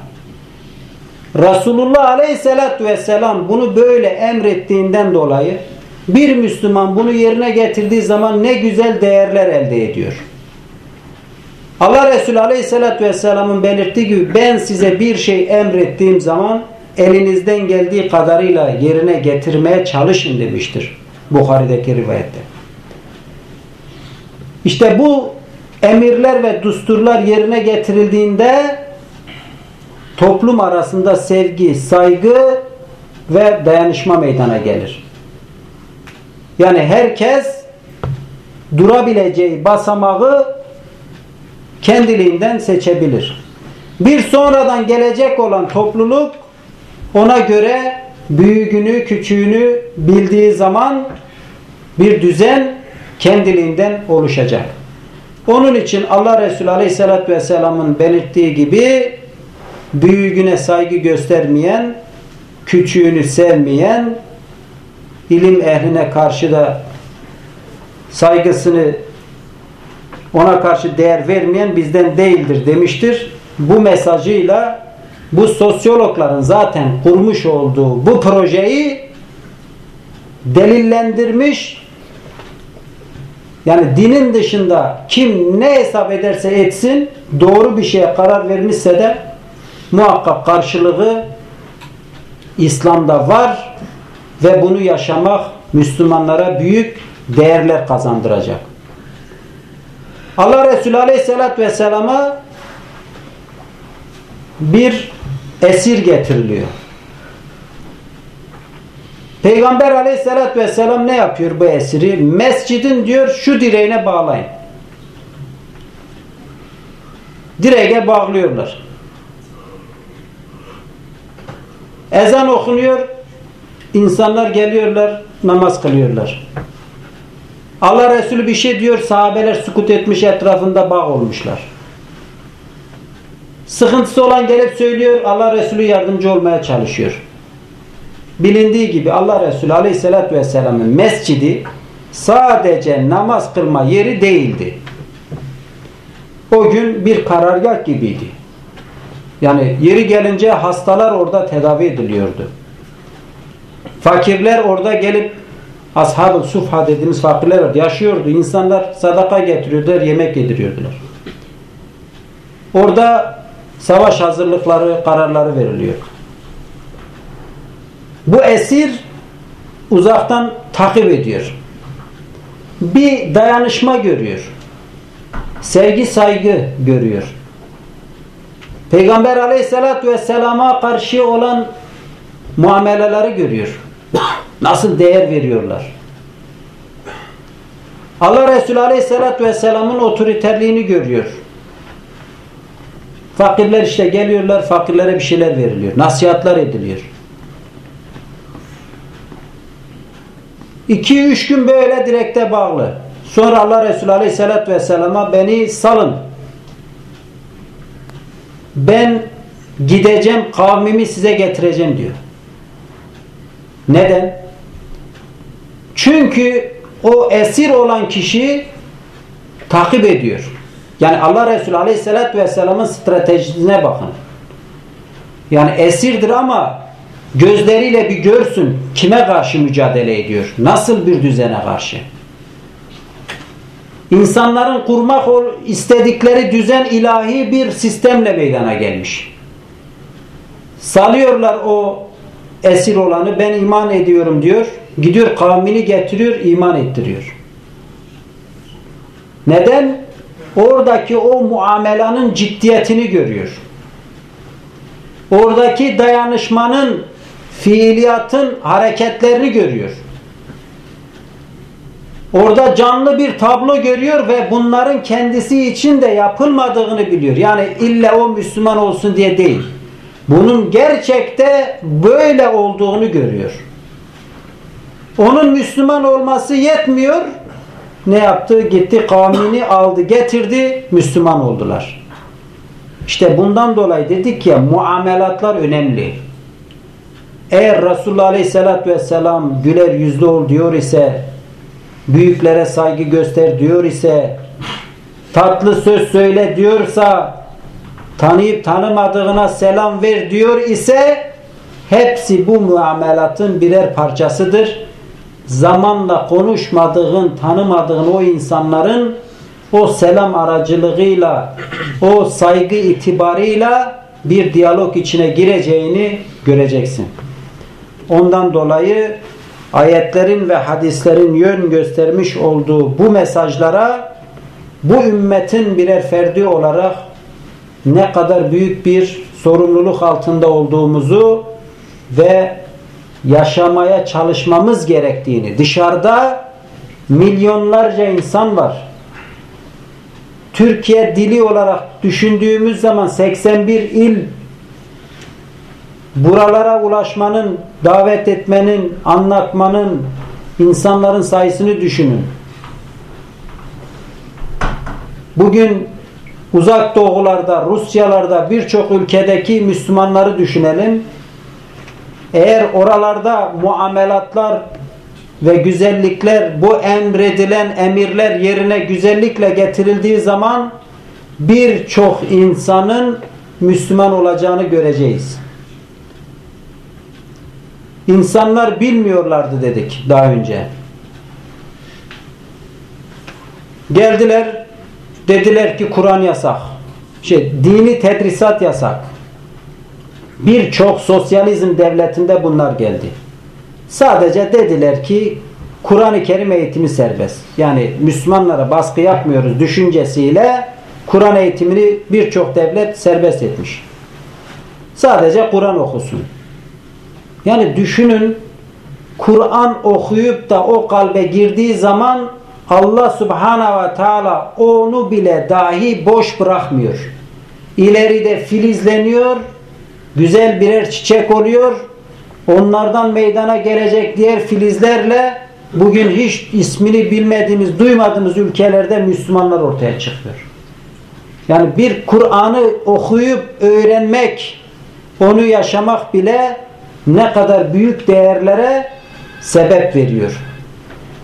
Resulullah Aleyhisselatü Vesselam bunu böyle emrettiğinden dolayı bir Müslüman bunu yerine getirdiği zaman ne güzel değerler elde ediyor. Allah Resulü Aleyhisselatü Vesselam'ın belirttiği gibi ben size bir şey emrettiğim zaman elinizden geldiği kadarıyla yerine getirmeye çalışın demiştir. Bukhari'deki rivayette. İşte bu emirler ve düsturlar yerine getirildiğinde toplum arasında sevgi, saygı ve dayanışma meydana gelir. Yani herkes durabileceği basamağı kendiliğinden seçebilir. Bir sonradan gelecek olan topluluk ona göre büyüğünü, küçüğünü bildiği zaman bir düzen kendiliğinden oluşacak. Onun için Allah Resulü Aleyhisselatü Vesselam'ın belirttiği gibi büyüğüne saygı göstermeyen, küçüğünü sevmeyen, ilim ehline karşı da saygısını ona karşı değer vermeyen bizden değildir demiştir. Bu mesajıyla bu sosyologların zaten kurmuş olduğu bu projeyi delillendirmiş yani dinin dışında kim ne hesap ederse etsin doğru bir şeye karar vermişse de muhakkak karşılığı İslam'da var ve bunu yaşamak Müslümanlara büyük değerler kazandıracak. Allah Resulü Aleyhisselatü Vesselam'a bir esir getiriliyor. Peygamber aleyhissalatü vesselam ne yapıyor bu esiri? Mescidin diyor şu direğine bağlayın. Direğe bağlıyorlar. Ezan okunuyor. İnsanlar geliyorlar, namaz kılıyorlar. Allah Resulü bir şey diyor, sahabeler sukut etmiş etrafında bağ olmuşlar. Sıkıntısı olan gelip söylüyor, Allah Resulü yardımcı olmaya çalışıyor. Bilindiği gibi Allah Resulü Aleyhisselatü Vesselam'ın mescidi sadece namaz kılma yeri değildi. O gün bir karargah gibiydi. Yani yeri gelince hastalar orada tedavi ediliyordu. Fakirler orada gelip ashab-ı sufha dediğimiz fakirler yaşıyordu. İnsanlar sadaka getiriyordular, yemek yediriyordular. Orada savaş hazırlıkları, kararları veriliyor. Bu esir uzaktan takip ediyor. Bir dayanışma görüyor. Sevgi, saygı görüyor. Peygamber aleyhissalatü vesselama karşı olan muameleleri görüyor. Nasıl değer veriyorlar. Allah Resulü aleyhissalatü vesselamın otoriterliğini görüyor. Fakirler işte geliyorlar, fakirlere bir şeyler veriliyor. Nasihatler ediliyor. İki üç gün böyle direkte bağlı. Sonra Allah Resulü Aleyhisselatü Vesselam'a beni salın. Ben gideceğim kavmimi size getireceğim diyor. Neden? Çünkü o esir olan kişi takip ediyor. Yani Allah Resulü Aleyhisselatü Vesselam'ın stratejisine bakın. Yani esirdir ama gözleriyle bir görsün kime karşı mücadele ediyor. Nasıl bir düzene karşı. İnsanların kurmak istedikleri düzen ilahi bir sistemle meydana gelmiş. Salıyorlar o esir olanı ben iman ediyorum diyor. Gidiyor kavmini getiriyor iman ettiriyor. Neden? Oradaki o muamelanın ciddiyetini görüyor. Oradaki dayanışmanın fiiliyatın hareketlerini görüyor. Orada canlı bir tablo görüyor ve bunların kendisi için de yapılmadığını biliyor. Yani illa o Müslüman olsun diye değil. Bunun gerçekte böyle olduğunu görüyor. Onun Müslüman olması yetmiyor. Ne yaptı? Gitti kavmini aldı getirdi Müslüman oldular. İşte bundan dolayı dedik ya muamelatlar önemli. Eğer Resulullah Aleyhisselatü Vesselam güler yüzlü ol diyor ise büyüklere saygı göster diyor ise tatlı söz söyle diyorsa tanıyıp tanımadığına selam ver diyor ise hepsi bu muamelatın birer parçasıdır. Zamanla konuşmadığın, tanımadığın o insanların o selam aracılığıyla, o saygı itibarıyla bir diyalog içine gireceğini göreceksin. Ondan dolayı ayetlerin ve hadislerin yön göstermiş olduğu bu mesajlara bu ümmetin birer ferdi olarak ne kadar büyük bir sorumluluk altında olduğumuzu ve yaşamaya çalışmamız gerektiğini dışarıda milyonlarca insan var. Türkiye dili olarak düşündüğümüz zaman 81 il buralara ulaşmanın, davet etmenin, anlatmanın, insanların sayısını düşünün. Bugün uzak doğularda, Rusyalarda birçok ülkedeki Müslümanları düşünelim. Eğer oralarda muamelatlar ve güzellikler bu emredilen emirler yerine güzellikle getirildiği zaman birçok insanın Müslüman olacağını göreceğiz. İnsanlar bilmiyorlardı dedik daha önce. Geldiler dediler ki Kur'an yasak. Şey, dini tedrisat yasak. Birçok sosyalizm devletinde bunlar geldi. Sadece dediler ki Kur'an-ı Kerim eğitimi serbest. Yani Müslümanlara baskı yapmıyoruz düşüncesiyle Kur'an eğitimini birçok devlet serbest etmiş. Sadece Kur'an okusun. Yani düşünün Kur'an okuyup da o kalbe girdiği zaman Allah subhanahu ve teala onu bile dahi boş bırakmıyor. İleride filizleniyor, güzel birer çiçek oluyor. Onlardan meydana gelecek diğer filizlerle bugün hiç ismini bilmediğimiz, duymadığımız ülkelerde Müslümanlar ortaya çıkıyor. Yani bir Kur'an'ı okuyup öğrenmek, onu yaşamak bile ne kadar büyük değerlere sebep veriyor.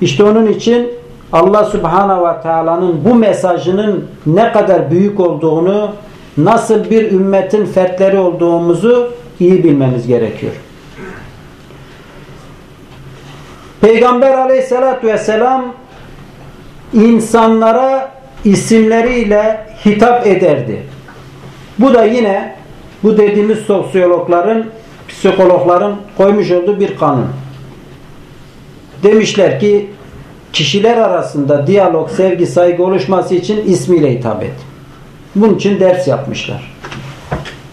İşte onun için Allah Subhanahu ve Taala'nın bu mesajının ne kadar büyük olduğunu, nasıl bir ümmetin fertleri olduğumuzu iyi bilmemiz gerekiyor. Peygamber aleyhissalatü vesselam insanlara isimleriyle hitap ederdi. Bu da yine bu dediğimiz sosyologların psikologların koymuş olduğu bir kanun. Demişler ki kişiler arasında diyalog, sevgi, saygı oluşması için ismiyle hitap et. Bunun için ders yapmışlar.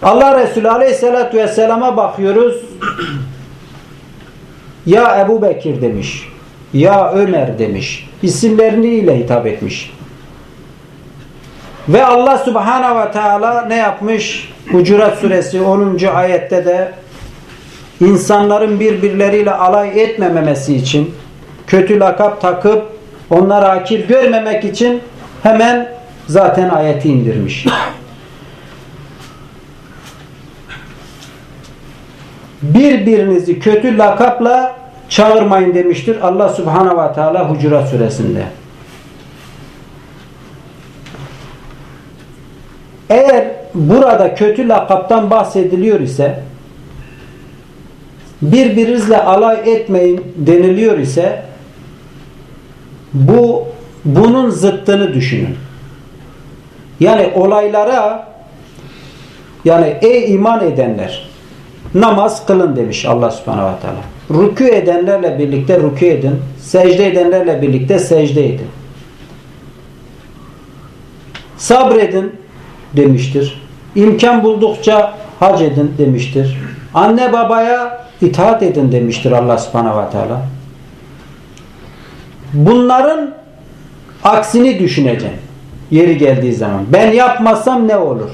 Allah Resulü Aleyhisselatü Vesselam'a bakıyoruz. Ya Ebu Bekir demiş. Ya Ömer demiş. İsimleriyle hitap etmiş. Ve Allah Subhanahu ve Teala ne yapmış? Hucurat suresi 10. ayette de insanların birbirleriyle alay etmemesi için kötü lakap takıp onları akir görmemek için hemen zaten ayeti indirmiş. Birbirinizi kötü lakapla çağırmayın demiştir Allah Subhanahu ve Teala Hucurat suresinde. Eğer burada kötü lakaptan bahsediliyor ise birbirinizle alay etmeyin deniliyor ise bu bunun zıttını düşünün. Yani olaylara yani ey iman edenler namaz kılın demiş Allah subhanahu wa ta'ala. Rükû edenlerle birlikte rükû edin. Secde edenlerle birlikte secde edin. Sabredin demiştir. İmkan buldukça hac edin demiştir. Anne babaya itaat edin demiştir Allah subhanahu wa ta'ala. Bunların aksini düşüneceğim. Yeri geldiği zaman. Ben yapmazsam ne olur?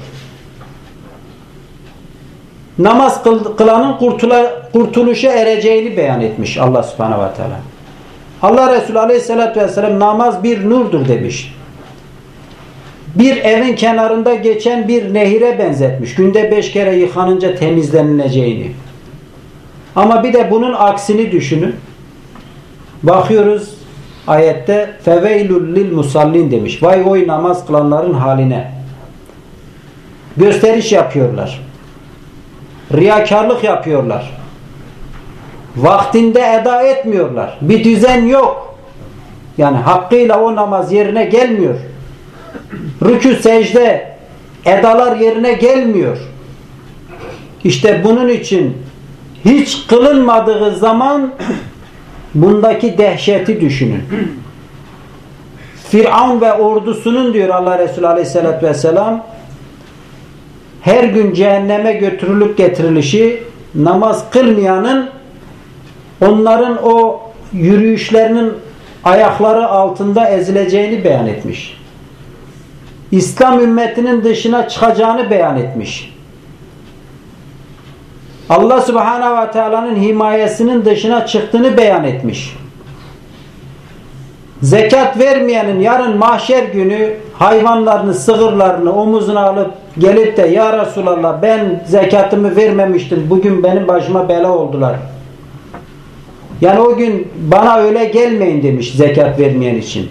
Namaz kılanın kurtula, kurtuluşa ereceğini beyan etmiş Allah subhanahu wa ta'ala. Allah Resulü aleyhissalatü vesselam namaz bir nurdur demiş. Bir evin kenarında geçen bir nehire benzetmiş. Günde beş kere yıkanınca temizlenileceğini. Ama bir de bunun aksini düşünün. Bakıyoruz ayette feveylül lil musallin demiş. Vay oy namaz kılanların haline. Gösteriş yapıyorlar. Riyakarlık yapıyorlar. Vaktinde eda etmiyorlar. Bir düzen yok. Yani hakkıyla o namaz yerine gelmiyor. Rükü secde edalar yerine gelmiyor. İşte bunun için hiç kılınmadığı zaman bundaki dehşeti düşünün. Firavun ve ordusunun diyor Allah Resulü Aleyhisselatü Vesselam her gün cehenneme götürülüp getirilişi namaz kılmayanın onların o yürüyüşlerinin ayakları altında ezileceğini beyan etmiş. İslam ümmetinin dışına çıkacağını beyan etmiş. Allah Subhanahu ve Teala'nın himayesinin dışına çıktığını beyan etmiş. Zekat vermeyenin yarın mahşer günü hayvanlarını, sığırlarını omuzuna alıp gelip de ya Resulallah ben zekatımı vermemiştim. Bugün benim başıma bela oldular. Yani o gün bana öyle gelmeyin demiş zekat vermeyen için.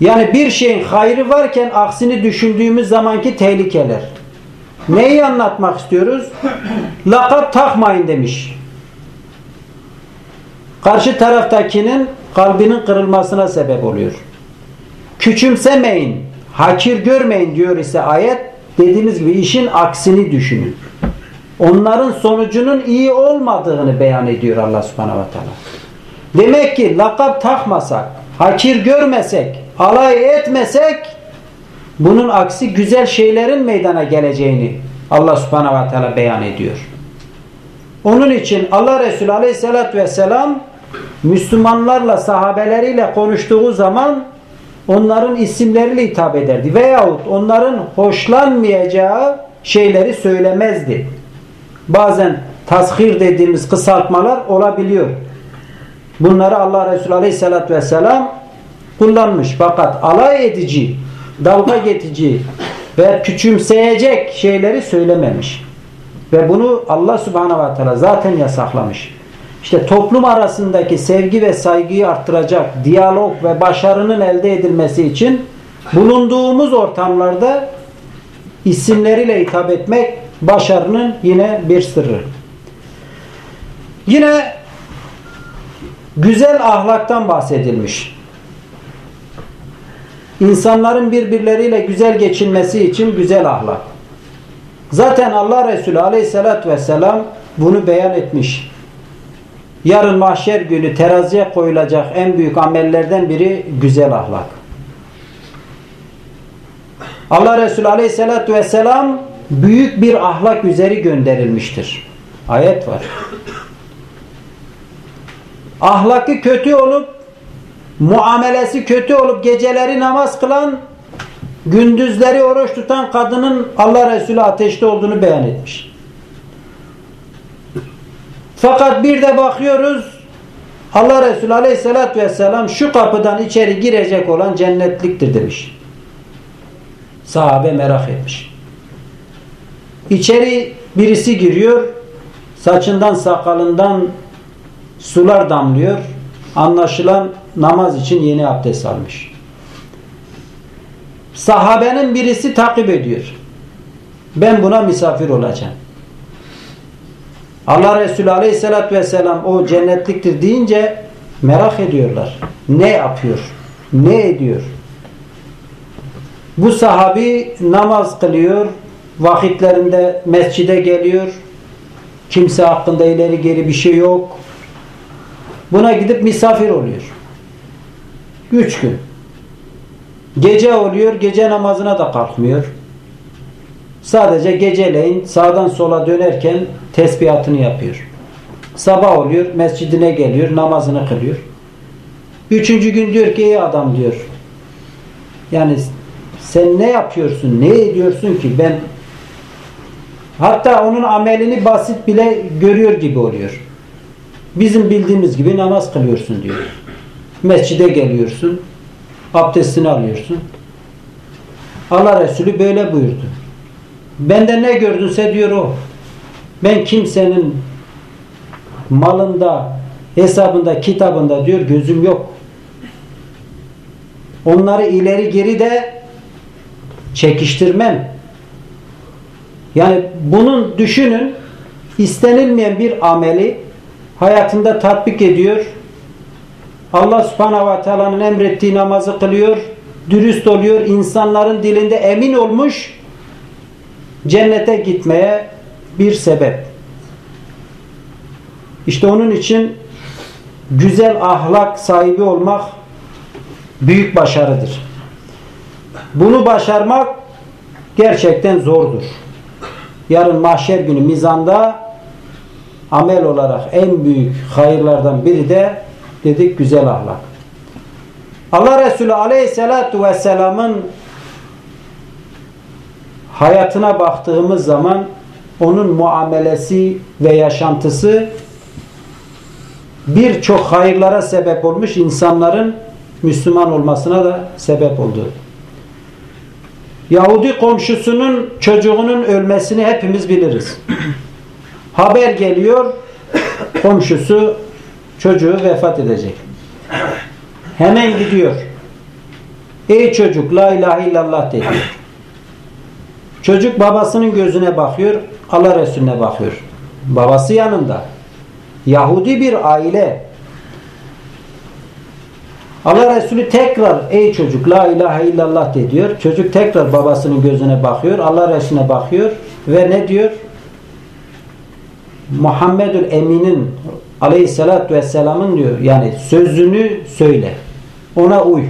Yani bir şeyin hayrı varken aksini düşündüğümüz zamanki tehlikeler. Neyi anlatmak istiyoruz? Lakap takmayın demiş. Karşı taraftakinin kalbinin kırılmasına sebep oluyor. Küçümsemeyin, hakir görmeyin diyor ise ayet. Dediğimiz gibi işin aksini düşünün. Onların sonucunun iyi olmadığını beyan ediyor Allah subhanahu wa ta'ala. Demek ki lakap takmasak, hakir görmesek, alay etmesek bunun aksi güzel şeylerin meydana geleceğini Allah subhanahu ve teala beyan ediyor. Onun için Allah Resulü aleyhissalatü vesselam Müslümanlarla sahabeleriyle konuştuğu zaman onların isimleriyle hitap ederdi. Veyahut onların hoşlanmayacağı şeyleri söylemezdi. Bazen tashir dediğimiz kısaltmalar olabiliyor. Bunları Allah Resulü aleyhissalatü vesselam kullanmış. Fakat alay edici, dalga geçici ve küçümseyecek şeyleri söylememiş. Ve bunu Allah subhanahu ve teala zaten yasaklamış. İşte toplum arasındaki sevgi ve saygıyı arttıracak diyalog ve başarının elde edilmesi için bulunduğumuz ortamlarda isimleriyle hitap etmek başarının yine bir sırrı. Yine güzel ahlaktan bahsedilmiş. İnsanların birbirleriyle güzel geçinmesi için güzel ahlak. Zaten Allah Resulü aleyhissalatü vesselam bunu beyan etmiş. Yarın mahşer günü teraziye koyulacak en büyük amellerden biri güzel ahlak. Allah Resulü aleyhissalatü vesselam büyük bir ahlak üzeri gönderilmiştir. Ayet var. Ahlakı kötü olup muamelesi kötü olup geceleri namaz kılan gündüzleri oruç tutan kadının Allah Resulü ateşte olduğunu beyan etmiş. Fakat bir de bakıyoruz Allah Resulü aleyhissalatü vesselam şu kapıdan içeri girecek olan cennetliktir demiş. Sahabe merak etmiş. İçeri birisi giriyor saçından sakalından sular damlıyor. Anlaşılan namaz için yeni abdest almış. Sahabenin birisi takip ediyor. Ben buna misafir olacağım. Allah Resulü Aleyhisselatü Vesselam o cennetliktir deyince merak ediyorlar. Ne yapıyor? Ne ediyor? Bu sahabi namaz kılıyor. Vakitlerinde mescide geliyor. Kimse hakkında ileri geri bir şey yok. Buna gidip misafir oluyor. Üç gün. Gece oluyor, gece namazına da kalkmıyor. Sadece geceleyin sağdan sola dönerken tesbihatını yapıyor. Sabah oluyor, mescidine geliyor, namazını kılıyor. Üçüncü gün diyor ki ey adam diyor. Yani sen ne yapıyorsun, ne ediyorsun ki ben hatta onun amelini basit bile görüyor gibi oluyor. Bizim bildiğimiz gibi namaz kılıyorsun diyor. Mescide geliyorsun. Abdestini alıyorsun. Allah Resulü böyle buyurdu. Bende ne gördünse diyor o. Ben kimsenin malında hesabında, kitabında diyor gözüm yok. Onları ileri geri de çekiştirmem. Yani bunun düşünün istenilmeyen bir ameli hayatında tatbik ediyor. Allah subhanahu ve teala'nın emrettiği namazı kılıyor. Dürüst oluyor. insanların dilinde emin olmuş cennete gitmeye bir sebep. İşte onun için güzel ahlak sahibi olmak büyük başarıdır. Bunu başarmak gerçekten zordur. Yarın mahşer günü mizanda amel olarak en büyük hayırlardan biri de dedik güzel ahlak. Allah Resulü aleyhissalatu vesselamın hayatına baktığımız zaman onun muamelesi ve yaşantısı birçok hayırlara sebep olmuş insanların Müslüman olmasına da sebep oldu. Yahudi komşusunun çocuğunun ölmesini hepimiz biliriz. Haber geliyor komşusu çocuğu vefat edecek. Hemen gidiyor. Ey çocuk la ilahe illallah dedi. Çocuk babasının gözüne bakıyor. Allah Resulüne bakıyor. Babası yanında. Yahudi bir aile. Allah Resulü tekrar ey çocuk la ilahe illallah diyor. Çocuk tekrar babasının gözüne bakıyor. Allah Resulüne bakıyor ve ne diyor? Muhammedül Emin'in aleyhissalatü vesselamın diyor yani sözünü söyle. Ona uy.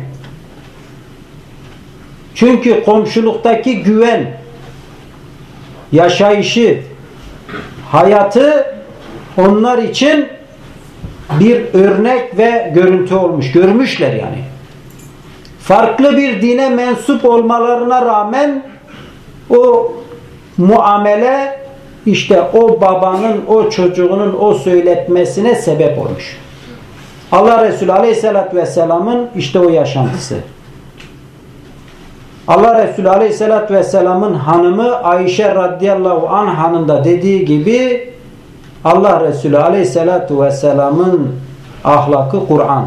Çünkü komşuluktaki güven yaşayışı hayatı onlar için bir örnek ve görüntü olmuş. Görmüşler yani. Farklı bir dine mensup olmalarına rağmen o muamele işte o babanın o çocuğunun o söyletmesine sebep olmuş. Allah Resulü Aleyhisselatü Vesselam'ın işte o yaşantısı. Allah Resulü Aleyhisselatü Vesselam'ın hanımı Ayşe radıyallahu anhanın da dediği gibi Allah Resulü Aleyhisselatü Vesselam'ın ahlakı Kur'an.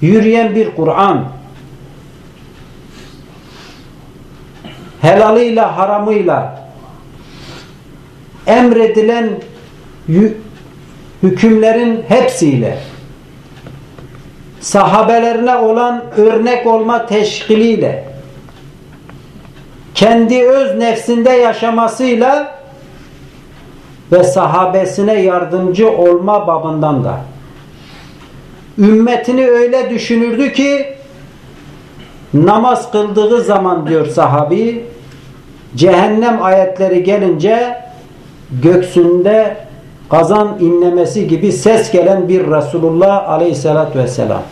Yürüyen bir Kur'an. Helalıyla haramıyla emredilen hükümlerin hepsiyle sahabelerine olan örnek olma teşkiliyle kendi öz nefsinde yaşamasıyla ve sahabesine yardımcı olma babından da. Ümmetini öyle düşünürdü ki namaz kıldığı zaman diyor sahabi cehennem ayetleri gelince göksünde kazan inlemesi gibi ses gelen bir Resulullah aleyhissalatü vesselam.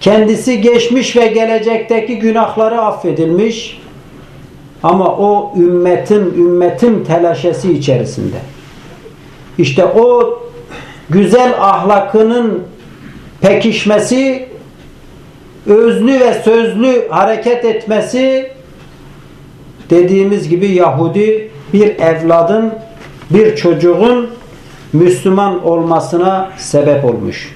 Kendisi geçmiş ve gelecekteki günahları affedilmiş ama o ümmetin ümmetin telaşesi içerisinde. İşte o güzel ahlakının pekişmesi, özlü ve sözlü hareket etmesi dediğimiz gibi Yahudi bir evladın, bir çocuğun Müslüman olmasına sebep olmuş.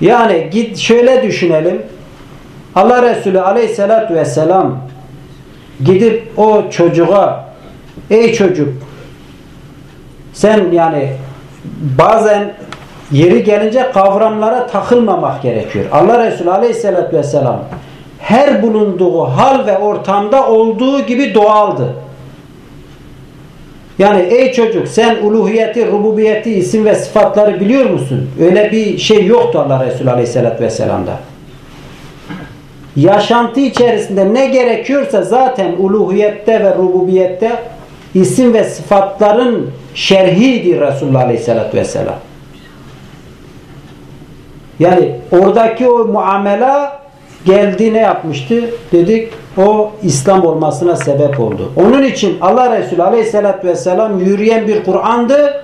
Yani git şöyle düşünelim. Allah Resulü aleyhissalatü vesselam gidip o çocuğa ey çocuk sen yani bazen yeri gelince kavramlara takılmamak gerekiyor. Allah Resulü aleyhissalatü vesselam her bulunduğu hal ve ortamda olduğu gibi doğaldı. Yani ey çocuk sen uluhiyeti, rububiyeti, isim ve sıfatları biliyor musun? Öyle bir şey yoktu Allah Resulü Aleyhisselatü Vesselam'da. Yaşantı içerisinde ne gerekiyorsa zaten uluhiyette ve rububiyette isim ve sıfatların şerhiydi Resulullah Aleyhisselatü Vesselam. Yani oradaki o muamela geldi ne yapmıştı? Dedik o İslam olmasına sebep oldu. Onun için Allah Resulü aleyhissalatü vesselam yürüyen bir Kur'an'dı.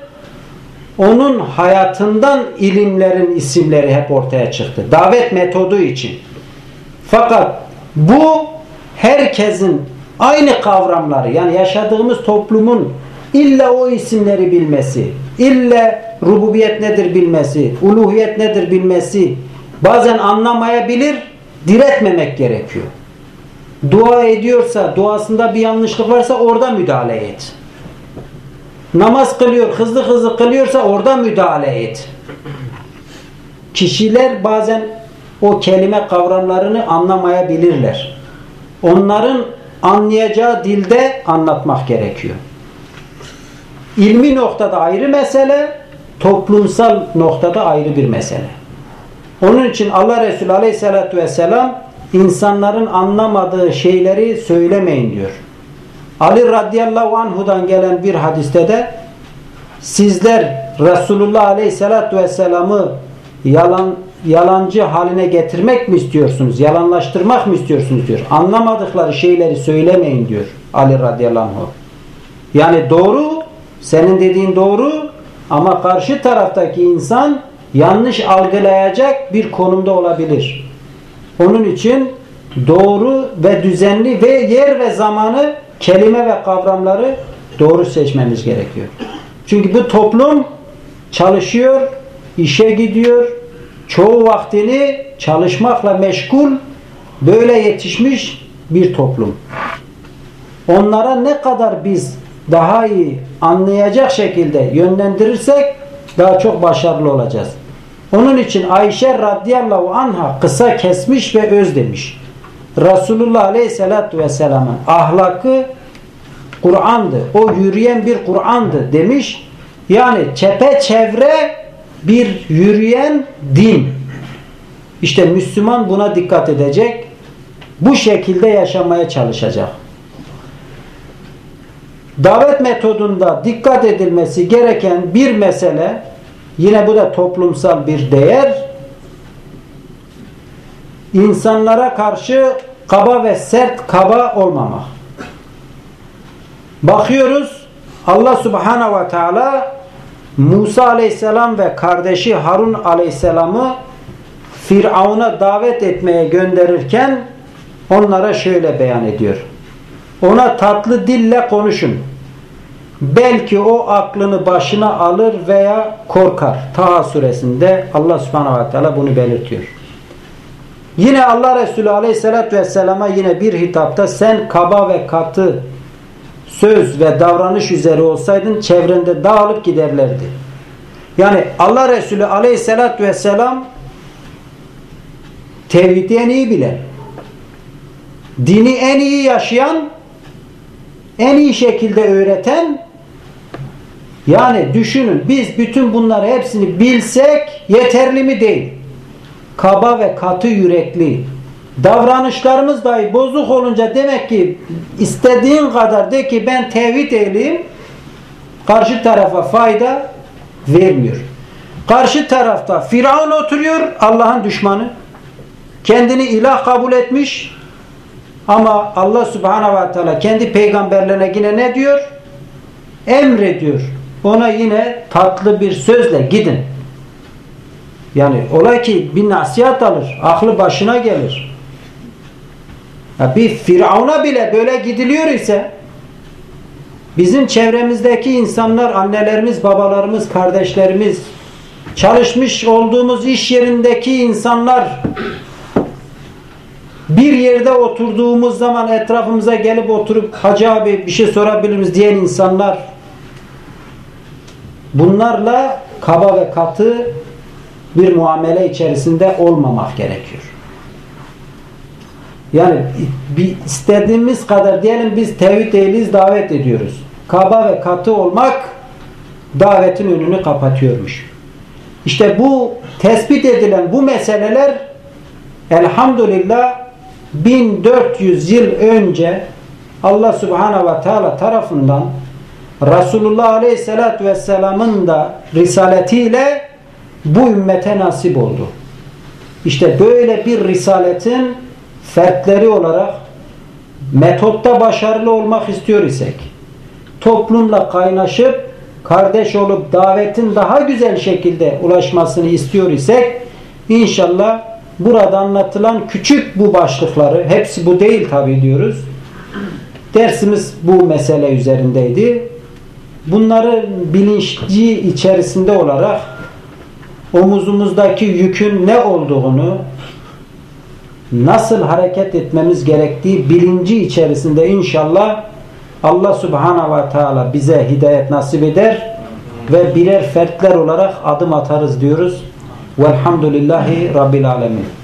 Onun hayatından ilimlerin isimleri hep ortaya çıktı. Davet metodu için. Fakat bu herkesin aynı kavramları yani yaşadığımız toplumun illa o isimleri bilmesi, illa rububiyet nedir bilmesi, uluhiyet nedir bilmesi bazen anlamayabilir, diretmemek gerekiyor. Dua ediyorsa, duasında bir yanlışlık varsa orada müdahale et. Namaz kılıyor, hızlı hızlı kılıyorsa orada müdahale et. Kişiler bazen o kelime kavramlarını anlamayabilirler. Onların anlayacağı dilde anlatmak gerekiyor. İlmi noktada ayrı mesele, toplumsal noktada ayrı bir mesele. Onun için Allah Resulü Aleyhisselatü Vesselam insanların anlamadığı şeyleri söylemeyin diyor. Ali radıyallahu anhudan gelen bir hadiste de sizler Resulullah Aleyhisselatü Vesselam'ı yalan, yalancı haline getirmek mi istiyorsunuz? Yalanlaştırmak mı istiyorsunuz diyor. Anlamadıkları şeyleri söylemeyin diyor Ali radıyallahu anh. Yani doğru, senin dediğin doğru ama karşı taraftaki insan yanlış algılayacak bir konumda olabilir. Onun için doğru ve düzenli ve yer ve zamanı kelime ve kavramları doğru seçmemiz gerekiyor. Çünkü bu toplum çalışıyor, işe gidiyor, çoğu vaktini çalışmakla meşgul, böyle yetişmiş bir toplum. Onlara ne kadar biz daha iyi anlayacak şekilde yönlendirirsek daha çok başarılı olacağız. Onun için Ayşe radıyallahu anha kısa kesmiş ve öz demiş. Resulullah aleyhissalatü vesselamın ahlakı Kur'an'dı. O yürüyen bir Kur'an'dı demiş. Yani çepeçevre bir yürüyen din. İşte Müslüman buna dikkat edecek. Bu şekilde yaşamaya çalışacak. Davet metodunda dikkat edilmesi gereken bir mesele Yine bu da toplumsal bir değer. İnsanlara karşı kaba ve sert kaba olmamak. Bakıyoruz Allah subhanahu ve teala Musa aleyhisselam ve kardeşi Harun aleyhisselamı Firavun'a davet etmeye gönderirken onlara şöyle beyan ediyor. Ona tatlı dille konuşun. Belki o aklını başına alır veya korkar. Taha suresinde Allah subhanahu ve teala bunu belirtiyor. Yine Allah Resulü aleyhissalatü vesselama yine bir hitapta sen kaba ve katı söz ve davranış üzere olsaydın çevrende dağılıp giderlerdi. Yani Allah Resulü aleyhissalatü vesselam tevhidi en iyi bilen, dini en iyi yaşayan, en iyi şekilde öğreten yani düşünün biz bütün bunları hepsini bilsek yeterli mi değil? Kaba ve katı yürekli. Davranışlarımız dahi bozuk olunca demek ki istediğin kadar de ki ben tevhid ehliyim karşı tarafa fayda vermiyor. Karşı tarafta Firavun oturuyor Allah'ın düşmanı. Kendini ilah kabul etmiş ama Allah subhanahu ve teala kendi peygamberlerine yine ne diyor? Emrediyor ona yine tatlı bir sözle gidin. Yani olay ki bir nasihat alır. Aklı başına gelir. Ya bir Firavun'a bile böyle gidiliyor ise bizim çevremizdeki insanlar, annelerimiz, babalarımız, kardeşlerimiz, çalışmış olduğumuz iş yerindeki insanlar bir yerde oturduğumuz zaman etrafımıza gelip oturup hacı abi bir şey sorabilir miyiz diyen insanlar Bunlarla kaba ve katı bir muamele içerisinde olmamak gerekiyor. Yani bir istediğimiz kadar diyelim biz tevhid ehliyiz davet ediyoruz. Kaba ve katı olmak davetin önünü kapatıyormuş. İşte bu tespit edilen bu meseleler elhamdülillah 1400 yıl önce Allah subhanahu ve teala tarafından Resulullah Aleyhisselatü Vesselam'ın da risaletiyle bu ümmete nasip oldu. İşte böyle bir risaletin fertleri olarak metotta başarılı olmak istiyor isek, toplumla kaynaşıp kardeş olup davetin daha güzel şekilde ulaşmasını istiyor isek inşallah burada anlatılan küçük bu başlıkları hepsi bu değil tabi diyoruz. Dersimiz bu mesele üzerindeydi. Bunları bilinçli içerisinde olarak omuzumuzdaki yükün ne olduğunu nasıl hareket etmemiz gerektiği bilinci içerisinde inşallah Allah subhanahu ve teala bize hidayet nasip eder ve birer fertler olarak adım atarız diyoruz. Velhamdülillahi Rabbil Alemin.